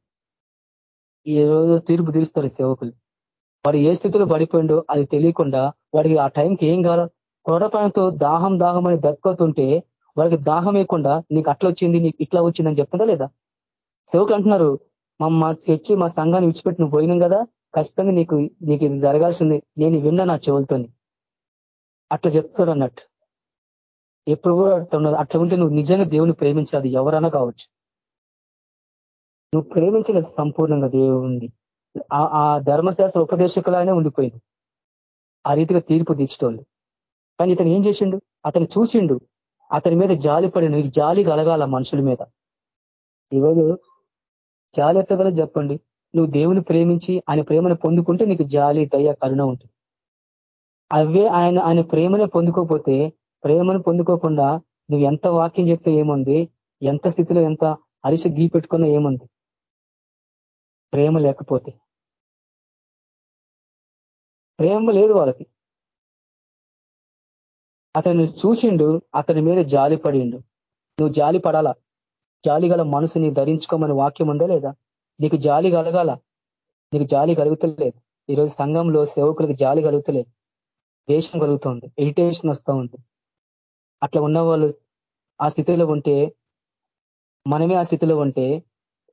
ఈ రోజు తీర్పు తీరుస్తారు సేవకులు. వాడు ఏ స్థితిలో పడిపోయిండో అది తెలియకుండా వాడికి ఆ టైంకి ఏం కావాలో క్రోడపాయంతో దాహం దాహం అని దక్కుతుంటే వాళ్ళకి దాహం వేయకుండా నీకు అట్లా వచ్చింది నీకు ఇట్లా వచ్చిందని చెప్తుందా లేదా? సేవకులు అంటున్నారు మా చర్చి మా సంఘాన్ని విడిచిపెట్టి నువ్వు పోయినాం కదా ఖచ్చితంగా నీకు నీకు ఇది జరగాల్సింది నేను విన్నా నా చెవులతోని. అట్లా చెప్తాడు అన్నట్టు. ఎప్పుడు కూడా అట్లా ఉంటే నువ్వు నిజంగా దేవుని ప్రేమించాలి ఎవరైనా కావచ్చు. నువ్వు ప్రేమించలేదు సంపూర్ణంగా దేవుణ్ణి. ఆ ధర్మశాస్త్ర ఉపదేశకులానే ఉండిపోయింది. ఆ రీతిగా తీర్పు తీర్చడం కానీ ఇతను ఏం చేసిండు? అతను చూసిండు. అతని మీద జాలి పడి జాలి కలగాల మనుషుల మీద. ఈరోజు జాలి ఎత్తగల చెప్పండి. నువ్వు దేవుని ప్రేమించి ఆయన ప్రేమను పొందుకుంటే నీకు జాలి దయ కరుణ ఉంటుంది. అవే ఆయన ఆయన ప్రేమనే పొందుకోకపోతే ప్రేమను పొందుకోకుండా నువ్వు ఎంత వాక్యం చెప్తే ఏముంది? ఎంత స్థితిలో ఎంత అరిస గీ పెట్టుకున్నా ఏముంది? ప్రేమ లేకపోతే. ప్రేమ లేదు వాళ్ళకి. అతను చూసిండు అతని మీద జాలి పడిండు. నువ్వు జాలి పడాలా? జాలి గల మనసుని ధరించుకోమని వాక్యం ఉందా లేదా? నీకు జాలి కలగాల? నీకు జాలి కలుగుతలేదు. ఈరోజు సంఘంలో సేవకులకు జాలి కలుగుతలేదు. దేశం కలుగుతుంది. ఇరిటేషన్ వస్తూ ఉంది. అట్లా ఉన్న వాళ్ళు ఆ స్థితిలో ఉంటే మనమే ఆ స్థితిలో ఉంటే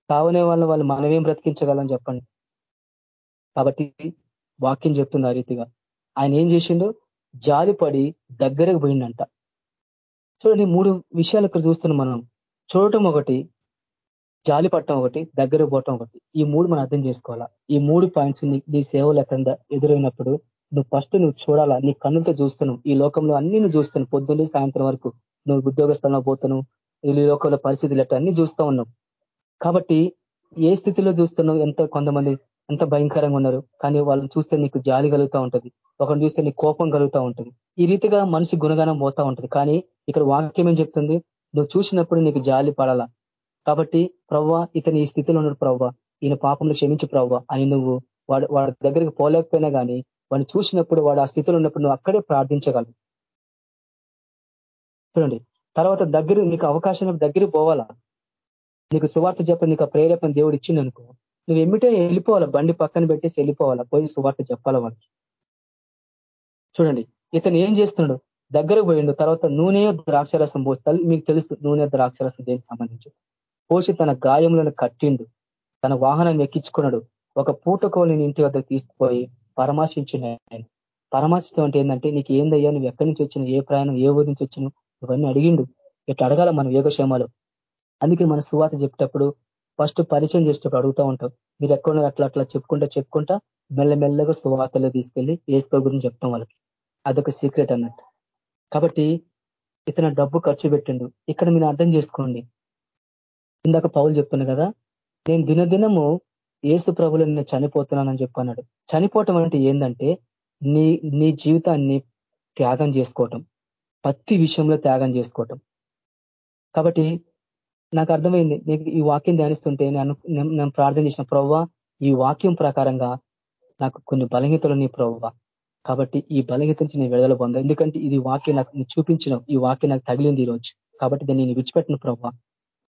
సావనే వాళ్ళ వాళ్ళు మనమేం బ్రతికించగలం చెప్పండి. కాబట్టి వాక్యం చెప్తుంది ఆ రీతిగా. ఆయన ఏం చేసిండు? జారిపడి దగ్గరకు పోయిండంట. చూడండి మూడు విషయాలు ఇక్కడ చూస్తున్నాం మనం. చూడటం ఒకటి జాలి పట్టడం ఒకటి దగ్గర పోవటం ఒకటి. ఈ మూడు మనం అర్థం చేసుకోవాలా? ఈ మూడు పాయింట్స్ నీ సేవలు ఎక్కడ ఎదురైనప్పుడు నువ్వు ఫస్ట్ నువ్వు చూడాలా? నీ కన్నులతో చూస్తున్నావు. ఈ లోకంలో అన్ని నువ్వు చూస్తున్నావు. పొద్దున్నే సాయంత్రం వరకు నువ్వు ఉద్యోగ స్థలంలో పోతున్నావు. ఈ లోకంలో పరిస్థితులు ఎట్లా? అన్ని చూస్తూ ఉన్నావు. కాబట్టి ఏ స్థితిలో చూస్తున్నావు? ఎంత కొంతమంది ఎంత భయంకరంగా ఉన్నారు. కానీ వాళ్ళని చూస్తే నీకు జాలి కలుగుతూ ఉంటుంది. ఒకరిని చూస్తే నీకు కోపం కలుగుతూ ఉంటుంది. ఈ రీతిగా మనిషి గుణగానం పోతా ఉంటుంది. కానీ ఇక్కడ వాక్యం ఏం చెప్తుంది? నువ్వు చూసినప్పుడు నీకు జాలి పడాలా. కాబట్టి ప్రవ్వ ఇతని ఈ స్థితిలో ఉన్నాడు ప్రవ్వ. ఈయన పాపంలో క్షమించి ప్రవ్వ అని నువ్వు వాడు వాడి దగ్గరికి పోలేకపోయినా కానీ వాడిని చూసినప్పుడు వాడు ఆ స్థితిలో ఉన్నప్పుడు నువ్వు అక్కడే ప్రార్థించగలవు. చూడండి. తర్వాత దగ్గర నీకు అవకాశం దగ్గర పోవాలా? నీకు సువార్త చెప్ప నీకు ప్రేరేపణ దేవుడు ఇచ్చింది అనుకో నువ్వు ఎమ్మిటే వెళ్ళిపోవాలా? బండి పక్కన పెట్టేసి వెళ్ళిపోవాలా? పోయి సువార్త చెప్పాలా వాళ్ళకి చూడండి ఇతను ఏం చేస్తున్నాడు? దగ్గరకు పోయిండు. తర్వాత నూనె ద్రాక్షరసం పోస్తాడు మీకు తెలుసు నూనె ద్రాక్షరసం దేనికి సంబంధించి? పోసి తన గాయములను కట్టిండు. తన వాహనాన్ని ఎక్కించుకున్నాడు. ఒక పూటకోని ఇంటి వద్ద తీసుకుపోయి పరామర్శించిన ఆయన. పరామర్శించడం అంటే ఏంటంటే నీకు ఏందయ్యా? నువ్వు ఎక్కడి నుంచి వచ్చిన ఏ ప్రయాణం? ఏ ఊరి నుంచి వచ్చినావు? ఇవన్నీ అడిగిండు. ఇట్లా అడగాల మనం యోగక్షేమాలు. అందుకే మన సువాత చెప్పేటప్పుడు ఫస్ట్ పరిచయం చేసేటప్పుడు అడుగుతూ ఉంటాం. మీరు ఎక్కడ అట్లా అట్లా చెప్పుకుంటా చెప్పుకుంటా మెల్లమెల్లగా సువార్తలో తీసుకెళ్ళి ఏసుకో గురించి చెప్తాం వాళ్ళకి. అదొక సీక్రెట్ అన్నట్టు. కాబట్టి ఇతను డబ్బు ఖర్చు పెట్టిండు. ఇక్కడ మీరు అర్థం చేసుకోండి. ఇందాక పౌలు చెప్తున్నా కదా నేను దినదినము ఏసు ప్రభులు నేను చనిపోతున్నానని చెప్పన్నాడు చనిపోవటం అంటే ఏంటంటే నీ నీ జీవితాన్ని త్యాగం చేసుకోవటం. ప్రతి విషయంలో త్యాగం చేసుకోవటం. కాబట్టి నాకు అర్థమైంది. నీకు ఈ వాక్యం ధ్యానిస్తుంటే నేను నేను ప్రార్థన చేసిన ప్రవ్వ ఈ వాక్యం ప్రకారంగా నాకు కొన్ని బలహీతలు నీ ప్రవ్వ. కాబట్టి ఈ బలహీత నుంచి నేను విడుదల పొందా ఎందుకంటే ఇది వాక్యం నాకు చూపించిన ఈ వాక్యం నాకు తగిలింది ఈరోజు. కాబట్టి దీన్ని నేను విడిచిపెట్టిన ప్రవ్వ.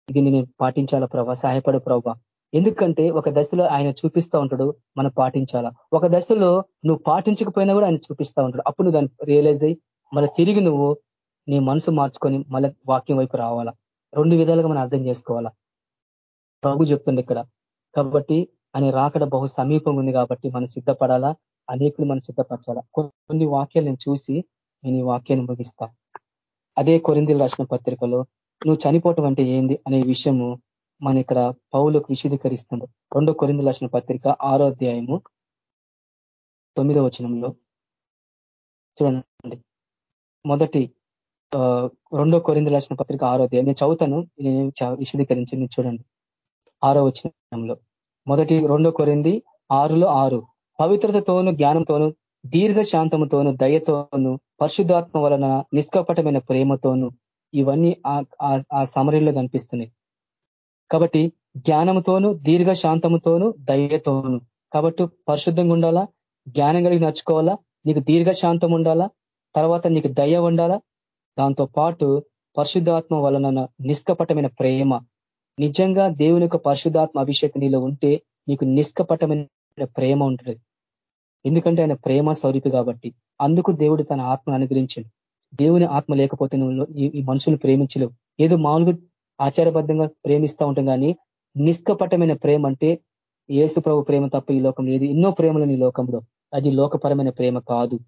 ఇది నేను పాటించాలా ప్రభా సహాయపడే ప్రవ్వ. ఎందుకంటే ఒక దశలో ఆయన చూపిస్తూ ఉంటాడు మనం పాటించాలా. ఒక దశలో నువ్వు పాటించకపోయినా కూడా ఆయన చూపిస్తూ ఉంటాడు. అప్పుడు నువ్వు దాన్ని రియలైజ్ అయ్యి మళ్ళీ తిరిగి నువ్వు నీ మనసు మార్చుకొని మళ్ళీ వాక్యం వైపు రావాలా. రెండు విధాలుగా మనం అర్థం చేసుకోవాలా? ప్రభు చెప్తుంది ఇక్కడ కాబట్టి ఆయన రాకడ బహు సమీపంగా ఉంది కాబట్టి మనం సిద్ధపడాలా? అనేకులు మనం సిద్ధపరచాలా? కొన్ని వాక్యాలు నేను చూసి నేను ఈ వాక్యాన్ని ముగిస్తా. అదే కొరిందీలు రాసిన పత్రికలో నువ్వు చనిపోవటం అంటే ఏంది? అనే విషయము మన ఇక్కడ పౌలకు విశదీకరిస్తుంది రెండో కొరింది రాసిన పత్రిక ఆరో అధ్యాయము తొమ్మిదో వచనంలో. చూడండి. మొదటి రెండో కొరింది రాసిన పత్రిక ఆరో అధ్యాయం. నేను చదువుతాను నేను విశదీకరించి చూడండి. ఆరో వచనంలో. మొదటి రెండో కొరింది ఆరులో ఆరు. పవిత్రతతోను జ్ఞానంతోను దీర్ఘ శాంతముతోను దయతోను పరిశుద్ధాత్మ వలన నిష్కపటమైన ప్రేమతోను ఇవన్నీ ఆ సమరీలో కనిపిస్తున్నాయి. కాబట్టి జ్ఞానంతోను దీర్ఘ శాంతముతోను దయతోను. కాబట్టి పరిశుద్ధంగా ఉండాలా? జ్ఞానం కలిగి నడుచుకోవాలా? నీకు దీర్ఘ శాంతం ఉండాలా? తర్వాత నీకు దయ ఉండాలా? దాంతో పాటు పరిశుద్ధాత్మ వలన నిష్కపటమైన ప్రేమ. నిజంగా దేవుని యొక్క పరిశుద్ధాత్మ అభిషేకం నీలో ఉంటే నీకు నిష్కపటమైన ప్రేమ ఉంటుంది. ఎందుకంటే ఆయన ప్రేమ స్వరూపి కాబట్టి. అందుకు దేవుడు తన ఆత్మను అనుగ్రహించాడు. దేవుని ఆత్మ లేకపోతే నువ్వు ఈ మనుషులు ప్రేమించలేవు. ఏదో మామూలుగా ఆచారబద్ధంగా ప్రేమిస్తూ ఉంటాం కానీ నిష్కపటమైన ప్రేమ అంటే ఏసు ప్రభు ప్రేమ తప్ప ఈ లోకం లేదు. ఎన్నో ప్రేమలు ఈ లోకంలో. అది లోకపరమైన ప్రేమ కాదు.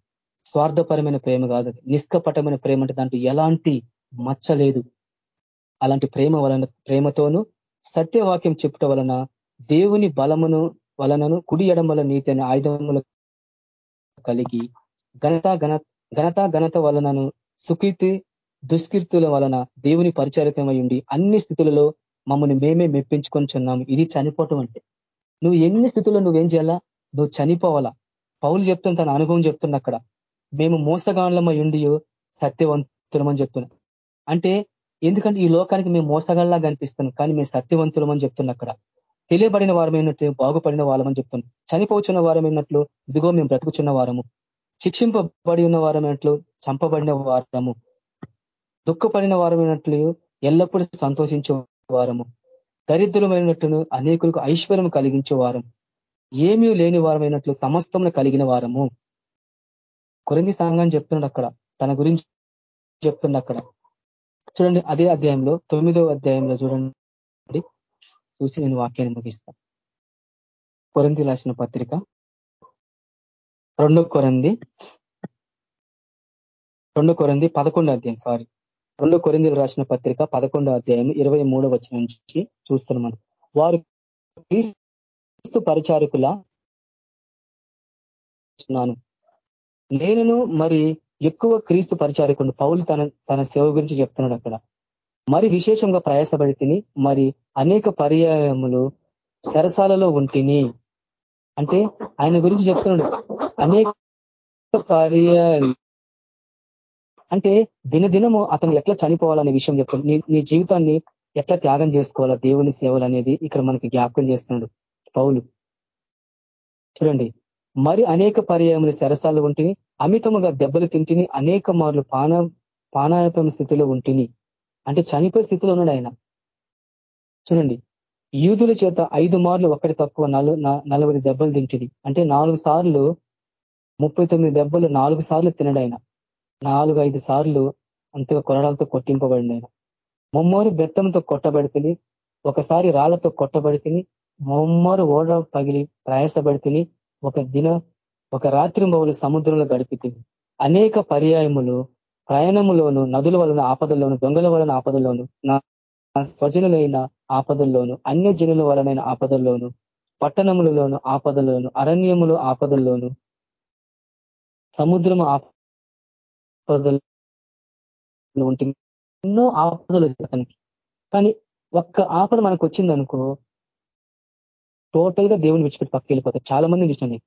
స్వార్థపరమైన ప్రేమ కాదు. నిష్కపటమైన ప్రేమ అంటే దాంట్లో ఎలాంటి మచ్చ లేదు. అలాంటి ప్రేమ వలన ప్రేమతోనూ సత్యవాక్యం చెప్పుట వలన దేవుని బలమును వలనను కుడి ఎడమల నీతి అనే ఆయుధములు కలిగి ఘనత ఘన ఘనత ఘనత వలనను సుకీర్తి దుష్కీర్తుల వలన దేవుని పరిచారకమై ఉండి అన్ని స్థితులలో మమ్మల్ని మేమే మెప్పించుకొని చున్నాము. ఇది చనిపోవటం అంటే. నువ్వు ఎన్ని స్థితుల్లో నువ్వేం చేయాలా? నువ్వు చనిపోవాలా? పౌలు చెప్తున్న తన అనుభవం చెప్తున్న అక్కడ. మేము మోసగాళ్ళమై ఉండి సత్యవంతులమని చెప్తున్నా. అంటే ఎందుకంటే ఈ లోకానికి మేము మోసగాళ్ళలా కనిపిస్తున్నాం కానీ మేము సత్యవంతులమని చెప్తున్నా అక్కడ. తెలియబడిన వారమైనట్లు బాగుపడిన వాళ్ళమని చెప్తున్నాం. చనిపోచున్న వారమైనట్లు ఇదిగో మేము బ్రతుకుచున్న వారము. శిక్షింపబడి ఉన్న వారమైనట్లు చంపబడిన వారము. దుఃఖపడిన వారమైనట్లు ఎల్లప్పుడూ సంతోషించే వారము. దరిద్రమైనట్టును అనేకులకు ఐశ్వర్యం కలిగించే వారం ఏమీ లేని వారమైనట్లు సమస్తమును కలిగిన వారము. కొరింది సంఘం చెప్తున్నాడు అక్కడ. తన గురించి చెప్తుండ అక్కడ. చూడండి అదే అధ్యాయంలో తొమ్మిదో అధ్యాయంలో చూడండి. చూసి నేను వాక్యాన్ని ముగిస్తా. కొరంది రాసిన పత్రిక రెండు కొరంది రెండు కొరంది పదకొండో అధ్యాయం సారీ రెండు కొరిందులు రాసిన పత్రిక పదకొండో అధ్యాయం ఇరవై మూడో వచ్చిన నుంచి చూస్తున్నాం వారు క్రీస్తు పరిచారకుల నేనును మరి ఎక్కువ క్రీస్తు పరిచారకుడు పౌలు తన తన సేవ గురించి చెప్తున్నాడు అక్కడ. మరి విశేషంగా ప్రయాసపడి తిని మరి అనేక పర్యాయములు సరసాలలో ఉంటిని. అంటే ఆయన గురించి చెప్తున్నాడు. అనేక పర్యాలు అంటే దినదినము అతను ఎట్లా చనిపోవాలనే విషయం చెప్తాడు నీ నీ జీవితాన్ని ఎట్లా త్యాగం చేసుకోవాలా? దేవుని సేవలు అనేది ఇక్కడ మనకి జ్ఞాపకం చేస్తున్నాడు పౌలు. చూడండి. మరి అనేక పర్యాయములు సరసాలు ఉంటిని అమితముగా దెబ్బలు తింటిని అనేక మార్లు పాన పానాయపం స్థితిలో ఉంటిని. అంటే చనిపోయే స్థితిలో ఉన్నాడు ఆయన. చూడండి. యూదుల చేత ఐదు మార్లు ఒక్కటి తక్కువ నలభై దెబ్బలు తింటిది. అంటే నాలుగు సార్లు ముప్పై తొమ్మిది దెబ్బలు నాలుగు సార్లు తినడు ఆయన. నాలుగు ఐదు సార్లు అంతగా కొరడాలతో కొట్టింపబడింది ఆయన. ముమ్మోరు బెత్తంతో కొట్టబడితిని ఒకసారి రాళ్ళతో కొట్టబడితిని ముమ్మోరు ఓడ పగిలి ప్రయాసపడితిని ఒక దిన ఒక రాత్రి మౌలు సముద్రంలో గడిపితే అనేక పర్యాయములు ప్రయాణములోను నదుల వలన ఆపదల్లోను దొంగల వలన ఆపదల్లోను నా స్వజనులైన ఆపదల్లోను అన్య జనుల వలనైన ఆపదల్లోను పట్టణములలోను ఆపదల్లోను అరణ్యములు ఆపదల్లోను సముద్రము ఆపదలు ఉంటుంది ఎన్నో ఆపదలు కానీ ఒక్క ఆపద మనకు వచ్చిందనుకో టోటల్గా దేవుని విడిచిపెట్టి పక్కకి వెళ్ళిపోతారు చాలా మంది చూసాను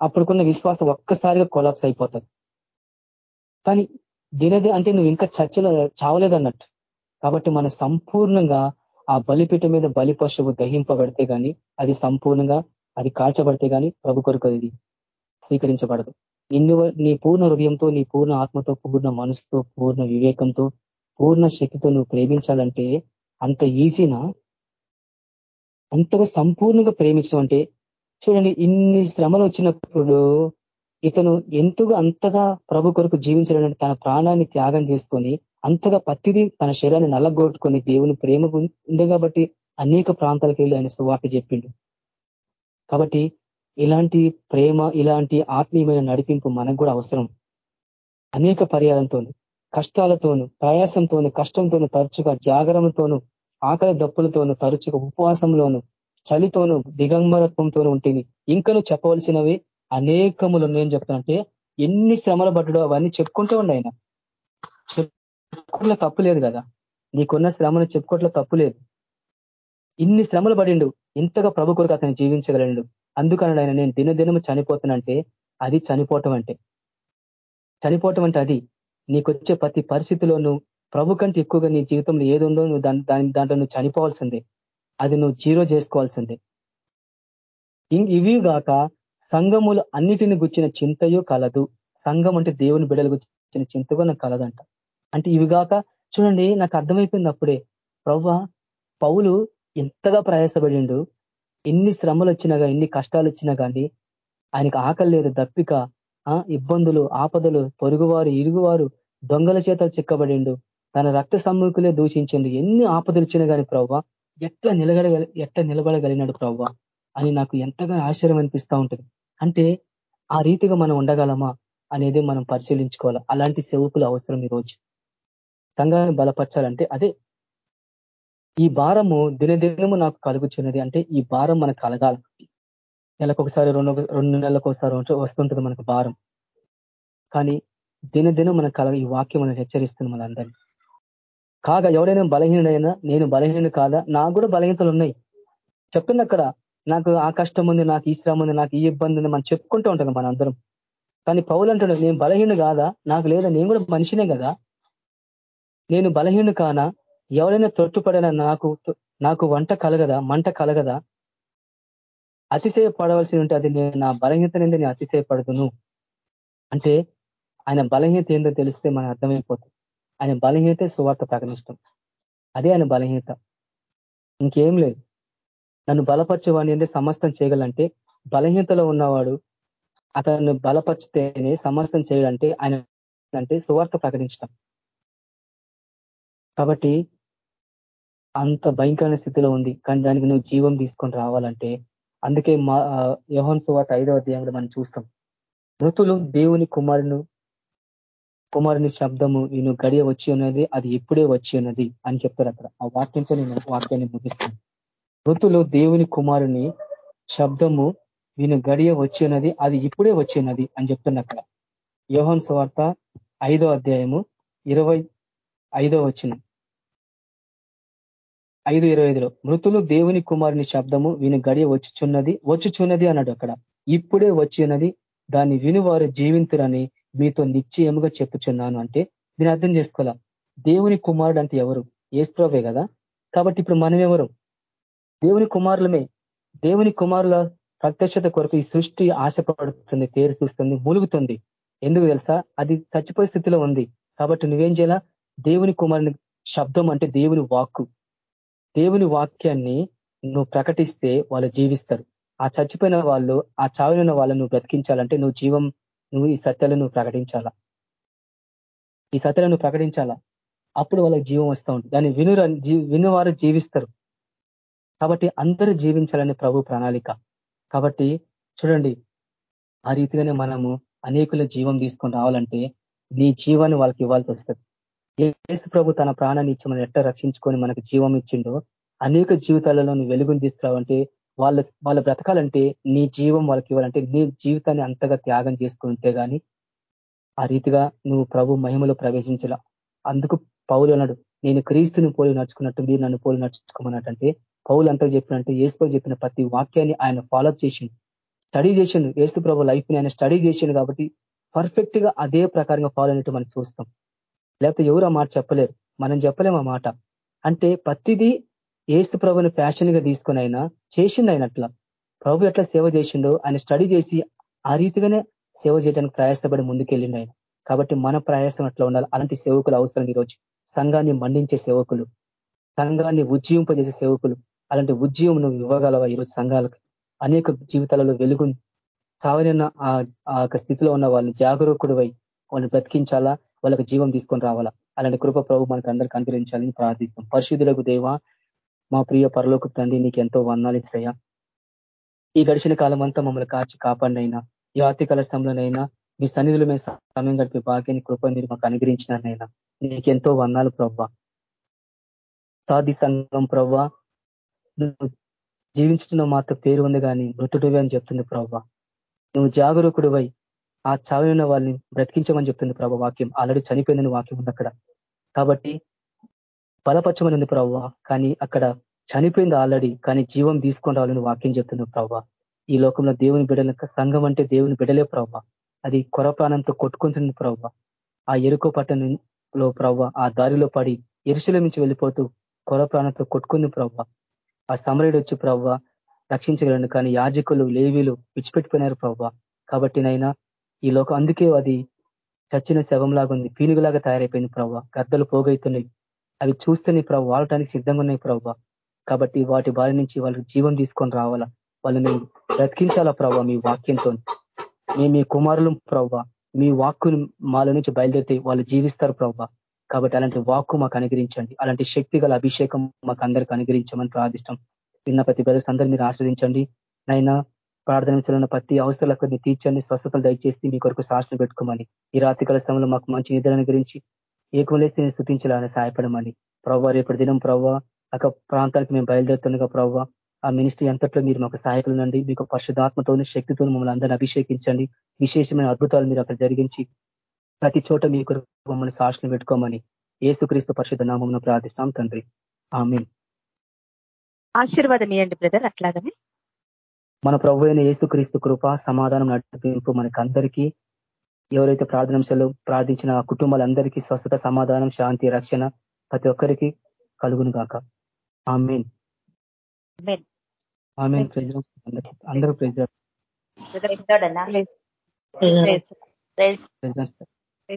అప్పుడుకున్న విశ్వాసం ఒక్కసారిగా కొలాప్స్ అయిపోతుంది కానీ దినది అంటే నువ్వు ఇంకా చర్చలో చావలేదన్నట్టు. కాబట్టి మన సంపూర్ణంగా ఆ బలిపీఠ మీద బలి పశువు దహింపబడితే కానీ అది సంపూర్ణంగా అది కాల్చబడితే కానీ ప్రభు కొరకు అది స్వీకరించబడదు. నిన్ను నీ పూర్ణ హృదయంతో నీ పూర్ణ ఆత్మతో పూర్ణ మనసుతో పూర్ణ వివేకంతో పూర్ణ శక్తితో నువ్వు ప్రేమించాలంటే అంత ఈజీనా అంతగా సంపూర్ణంగా ప్రేమించడం అంటే చూడండి ఇన్ని శ్రమలు వచ్చినప్పుడు ఇతను ఎంతగా అంతగా ప్రభు కొరకు జీవించడం తన ప్రాణాన్ని త్యాగం చేసుకొని అంతగా పత్తిది తన శరీరాన్ని నల్లగొట్టుకొని దేవుని ప్రేమ ఉంది కాబట్టి అనేక ప్రాంతాలకు వెళ్ళి ఆయన సువార్త చెప్పిండు. కాబట్టి ఇలాంటి ప్రేమ ఇలాంటి ఆత్మీయమైన నడిపింపు మనకు కూడా అవసరం. అనేక పర్యాలంతోను కష్టాలతోను ప్రయాసంతోను కష్టంతోను తరచుగా జాగ్రత్తతోనూ ఆకలి దప్పులతోను తరచుగా ఉపవాసంలోను చలితోను దిగంబరత్వంతోను ఉంటుంది ఇంకను చెప్పవలసినవి అనేకములు ఉన్నాయని చెప్తానంటే ఎన్ని శ్రమలు పడ్డడో అవన్నీ చెప్పుకుంటూ ఉండి ఆయన. తప్పు లేదు కదా. నీకున్న శ్రమను చెప్పుకోవట్లో తప్పు లేదు. ఇన్ని శ్రమలు పడిండు ఇంతగా ప్రభు కొరకు అతను జీవించగలడు అందుకని ఆయన నేను దినదినము చనిపోతానంటే అది చనిపోవటం అంటే. చనిపోవటం అంటే అది. నీకొచ్చే ప్రతి పరిస్థితిలోనూ ప్రభు కంటే ఎక్కువగా నీ జీవితంలో ఏది ఉందో నువ్వు దాని దాని దాంట్లో నువ్వు చనిపోవాల్సిందే. అది నువ్వు జీరో చేసుకోవాల్సిందే. ఇవి గాక సంఘములు అన్నిటిని గుచ్చిన చింతయో కలదు. సంఘం అంటే దేవుని బిడలు గుచ్చిన చింతగా నాకు కలదంట. అంటే ఇవి గాక చూడండి నాకు అర్థమైపోయింది అప్పుడే ప్రవ్వ పౌలు ఎంతగా ప్రయాసపడిండు. ఎన్ని శ్రమలు వచ్చినా కానీ ఎన్ని కష్టాలు వచ్చినా కానీ ఆయనకు ఆకలి లేదు దప్పిక ఇబ్బందులు ఆపదలు పొరుగువారు ఇరుగువారు దొంగల చేత చిక్కబడిండు. తన రక్త సమ్ముఖులే దూషించిండు. ఎన్ని ఆపదలిచ్చినా కానీ ప్రవ్వ ఎట్లా నిలబడగ ఎట్లా నిలబడగలిగినాడు ప్రవ్వ అని నాకు ఎంతగా ఆశ్చర్యం అనిపిస్తూ ఉంటుంది. అంటే ఆ రీతిగా మనం ఉండగలమా అనేది మనం పరిశీలించుకోవాలి? అలాంటి సేవకులు అవసరం ఈరోజు. సంఘాన్ని బలపరచాలంటే అదే. ఈ భారము దినదినము నాకు కలుగుచున్నది అంటే ఈ భారం మనకు కలగాలి. నెలకొకసారి రెండు రెండు నెలలకు ఒకసారి వస్తుంటుంది మనకు భారం. కానీ దినదినం మనకు కలగ ఈ వాక్యం మనకు హెచ్చరిస్తుంది మనందరినీ. కాగా ఎవడైనా బలహీనైనా నేను బలహీన కాదా? నాకు కూడా బలహీనతలు ఉన్నాయి. చెప్తుంది అక్కడ నాకు ఆ కష్టం ఉంది నాకు ఈ శ్రమ ఉంది నాకు ఈ ఇబ్బంది ఉంది మనం చెప్పుకుంటూ ఉంటాం మన అందరం. కానీ పౌలు అంటాడు నేను బలహీన కాదా? నాకు లేదా నేను కూడా మనిషినే కదా? నేను బలహీన కానా? ఎవరైనా తొట్టుపడినా నాకు నాకు వంట కలగదా? మంట కలగదా? అతిశయపడవలసి ఉంటే అది నేను నా బలహీనత నేను అతిశయపడుతును. అంటే ఆయన బలహీనత ఏందో తెలిస్తే మనకు అర్థమైపోతుంది. ఆయన బలహీనత సువార్త ప్రకటించడం అదే ఆయన బలహీనత. ఇంకేం లేదు. నన్ను బలపరచేవాడిని అంటే సమస్తం చేయగలంటే బలహీనతలో ఉన్నవాడు అతను బలపరిచితేనే సమస్తం చేయాలంటే ఆయన అంటే సువార్త ప్రకటించడం. కాబట్టి అంత భయంకరమైన స్థితిలో ఉంది. కానీ దానికి నువ్వు జీవం తీసుకొని రావాలంటే అందుకే మా యోహన్ సువార్త ఐదో అధ్యాయంలో మనం చూస్తాం. మృతులు దేవుని కుమారును కుమారుని శబ్దము నేను గడియ వచ్చి ఉన్నది అది ఇప్పుడే వచ్చి ఉన్నది అని చెప్తారు అక్కడ. ఆ వాక్యంతో నేను వాక్యాన్ని ముగిస్తాను. మృతులు దేవుని కుమారుని శబ్దము నేను గడియ వచ్చి ఉన్నది అది ఇప్పుడే వచ్చి ఉన్నది అని చెప్తున్నా అక్కడ. యోహన్ స్వార్త ఐదో అధ్యాయము ఇరవై ఐదో వచ్చిన ఐదు ఇరవై ఐదులో మృతులు దేవుని కుమారుని శబ్దము విని గడియ వచ్చుచున్నది వచ్చుచున్నది అన్నాడు అక్కడ. ఇప్పుడే వచ్చి ఉన్నది దాన్ని విని వారు జీవింతురని మీతో నిశ్చయముగా చెప్పుచున్నాను అంటే దీన్ని అర్థం చేసుకోవాలా? దేవుని కుమారుడు అంటే ఎవరు? ఏస్ప్రభే కదా? కాబట్టి ఇప్పుడు మనం ఎవరు? దేవుని కుమారులమే. దేవుని కుమారుల ప్రత్యక్షత కొరకు ఈ సృష్టి ఆశపడుతుంది తేరు చూస్తుంది మూలుగుతుంది. ఎందుకు తెలుసా? అది చచ్చిపోయే స్థితిలో ఉంది. కాబట్టి నువ్వేం చేయాలా? దేవుని కుమారుని శబ్దం అంటే దేవుని వాక్కు. దేవుని వాక్యాన్ని నువ్వు ప్రకటిస్తే వాళ్ళు జీవిస్తారు. ఆ చచ్చిపోయిన వాళ్ళు ఆ చావిన వాళ్ళను నువ్వు బ్రతికించాలంటే నువ్వు జీవం నువ్వు ఈ సత్యాలను ప్రకటించాలా? ఈ సత్యాలను ప్రకటించాలా? అప్పుడు వాళ్ళకి జీవం వస్తూ ఉంటుంది. దాన్ని విను వినువారు జీవిస్తారు. కాబట్టి అందరూ జీవించాలని ప్రభు ప్రణాళిక. కాబట్టి చూడండి ఆ రీతిగానే మనము అనేకుల జీవం తీసుకొని రావాలంటే నీ జీవాన్ని వాళ్ళకి ఇవ్వాల్సి వస్తుంది. ఏసు ప్రభు తన ప్రాణాన్ని ఇచ్చి మనం ఎట్లా రక్షించుకొని మనకు జీవం ఇచ్చిండో అనేక జీవితాలలో నువ్వు వెలుగుని తీసుకురావంటే వాళ్ళ వాళ్ళ బ్రతకాలంటే నీ జీవం వాళ్ళకి ఇవ్వాలంటే నీ జీవితాన్ని అంతగా త్యాగం చేసుకుంటే గాని ఆ రీతిగా నువ్వు ప్రభు మహిమలో ప్రవేశించాల. అందుకు పౌలు అన్నాడు నేను క్రీస్తుని పోలి నడుచుకున్నట్టు మీరు నన్ను పోలి నడుచుకోమన్నట్టంటే పౌలు అంతా చెప్పినట్టు ఏసు చెప్పిన ప్రతి వాక్యాన్ని ఆయన ఫాలో చేసిండు. స్టడీ చేసిండు. ఏసు ప్రభు లైఫ్ని ఆయన స్టడీ చేసిండు కాబట్టి పర్ఫెక్ట్గా అదే ప్రకారంగా ఫాలో అయినట్టు మనం చూస్తాం. లేకపోతే ఎవరు ఆ మాట చెప్పలేరు. మనం చెప్పలేము ఆ మాట. అంటే ప్రతిదీ ఏసు ప్రభుని ఫ్యాషన్గా తీసుకుని అయినా చేసిండు ఆయన అట్లా ప్రభు ఎట్లా సేవ చేసిండో ఆయన స్టడీ చేసి ఆ రీతిగానే సేవ చేయడానికి ప్రయాసపడి ముందుకెళ్ళిండు ఆయన కాబట్టి మన ప్రయాసం అట్లా ఉండాలి. అలాంటి సేవకులు అవసరం ఈరోజు. సంఘాన్ని మండించే సేవకులు. సంఘాన్ని ఉజ్జీవింపజేసే సేవకులు. అలాంటి ఉజ్జీవం నువ్వు ఇవ్వగలవా ఈరోజు సంఘాలకు? అనేక జీవితాలలో వెలుగు సావనన్న ఆ స్థితిలో ఉన్న వాళ్ళని జాగరూకుడువై వాళ్ళని బ్రతికించాలా? వాళ్ళకి జీవం తీసుకొని రావాలా? అలాంటి కృప ప్రభు మనకు అందరికీ అనుగ్రహించాలని ప్రార్థిస్తాం. పరిశుద్ధులకు దేవ మా ప్రియ పరలోక తండ్రి నీకు ఎంతో వందాలు ఇస్తాయా ఈ గడిచిన కాలం అంతా మమ్మల్ని కాచి కాపాడినైనా ఈ ఆర్థికాల స్థంలోనైనా మీ సన్నిధులు మీద సమయం గడిపే భాగ్యాన్ని కృప మీరు మాకు అనుగ్రహించినారనైనా నీకెంతో వందాలు ప్రవ్వ. సాధి సంఘం ప్రవ్వ జీవించుతున్న మాత్రం పేరు ఉంది కానీ మృతుడివి అని చెప్తుంది ప్రభావ నువ్వు జాగరూకుడివై ఆ చావిన వాళ్ళని బ్రతికించమని చెప్తుంది ప్రభా వాక్యం. ఆల్రెడీ చనిపోయిందని వాక్యం ఉంది అక్కడ. కాబట్టి బలపరచమని ఉంది ప్రభావ కానీ అక్కడ చనిపోయింది ఆల్రెడీ కానీ జీవం తీసుకొని రావాలని వాక్యం చెప్తుంది ప్రభావ ఈ లోకంలో దేవుని బిడల సంఘం అంటే దేవుని బిడలే ప్రభావ అది కొర ప్రాణంతో కొట్టుకుంటుంది ప్రభావ ఆ ఎరుకో పట్టణంలో ప్రభావ ఆ దారిలో పడి ఎరుశల నుంచి వెళ్ళిపోతూ కొర ప్రాణంతో కొట్టుకుంది ప్రభావ ఆ సమరుడు వచ్చి ప్రవ్వ రక్షించగలను కానీ యాజకులు లేవీలు విడిచిపెట్టిపోయినారు ప్రవ్వ. కాబట్టి నైనా ఈ లోకం అందుకే అది చచ్చిన శవంలాగా ఉంది పీనుగులాగా తయారైపోయింది ప్రవ్వ. గద్దలు పోగైతున్నాయి. అవి చూస్తే ప్రభు వాడటానికి సిద్ధంగా ఉన్నాయి ప్రభావ కాబట్టి వాటి బారి నుంచి వాళ్ళకి జీవం తీసుకొని రావాలా? వాళ్ళని బ్రతికించాలా ప్రభావ మీ వాక్యంతో? మేము మీ కుమారులు ప్రవ్వ మీ వాక్కును మాల నుంచి బయలుదేరితే వాళ్ళు జీవిస్తారు ప్రవ్వ కాబట్టి అలాంటి వాక్కు మాకు అనుగ్రహించండి. అలాంటి శక్తి గల అభిషేకం మాకు అందరికి అనుగ్రహించమని ప్రార్థిష్టం. విన్న ప్రతి బ్రదర్స్ అందరూ మీరు ఆశ్రదించండి నైనా ప్రార్థన ప్రతి అవసరాలకు తీర్చండి. స్వస్థతలు దయచేసి మీ కొరకు శాసన పెట్టుకోమని. ఈ రాత్రికాల సమయంలో మాకు మంచి నిద్రను గురించి ఏకమలేసి స్థుతించాలని సహాయపడమని ప్రవ్వ రేపటి దినం ప్రవ్వ ఒక ప్రాంతానికి మేము బయలుదేరుతుండగా ప్రవ్వ ఆ మినిస్ట్రీ అంతట్లో మీరు మాకు సహాయకులునండి మీకు పరిశుధాత్మతోని శక్తితో మమ్మల్ని అందరినీ అభిషేకించండి. విశేషమైన అద్భుతాలు మీరు అక్కడ జరిగించి ప్రతి చోట మీ కొరకు మమ్మల్ని సాక్షులు పెట్టుకోమని ఏసుక్రీస్తు పరిషత్ నామం ప్రార్థిస్తాం తండ్రి. ఆమె ఆశీర్వాదం ఇవ్వండి బ్రదర్ అట్లాగనే. మన ప్రభు అయిన ఏసుక్రీస్తు కృప సమాధానం నడిపింపు మనకి అందరికీ ఎవరైతే ప్రార్థనాంశాలు ప్రార్థించిన కుటుంబాలందరికీ స్వస్థత సమాధానం శాంతి రక్షణ ప్రతి ఒక్కరికి కలుగును గాక ఆమెన్. ఆమెన్. ప్రెసిడెంట్ అందరూ ప్రెసిడెంట్ ప్రెసిడెంట్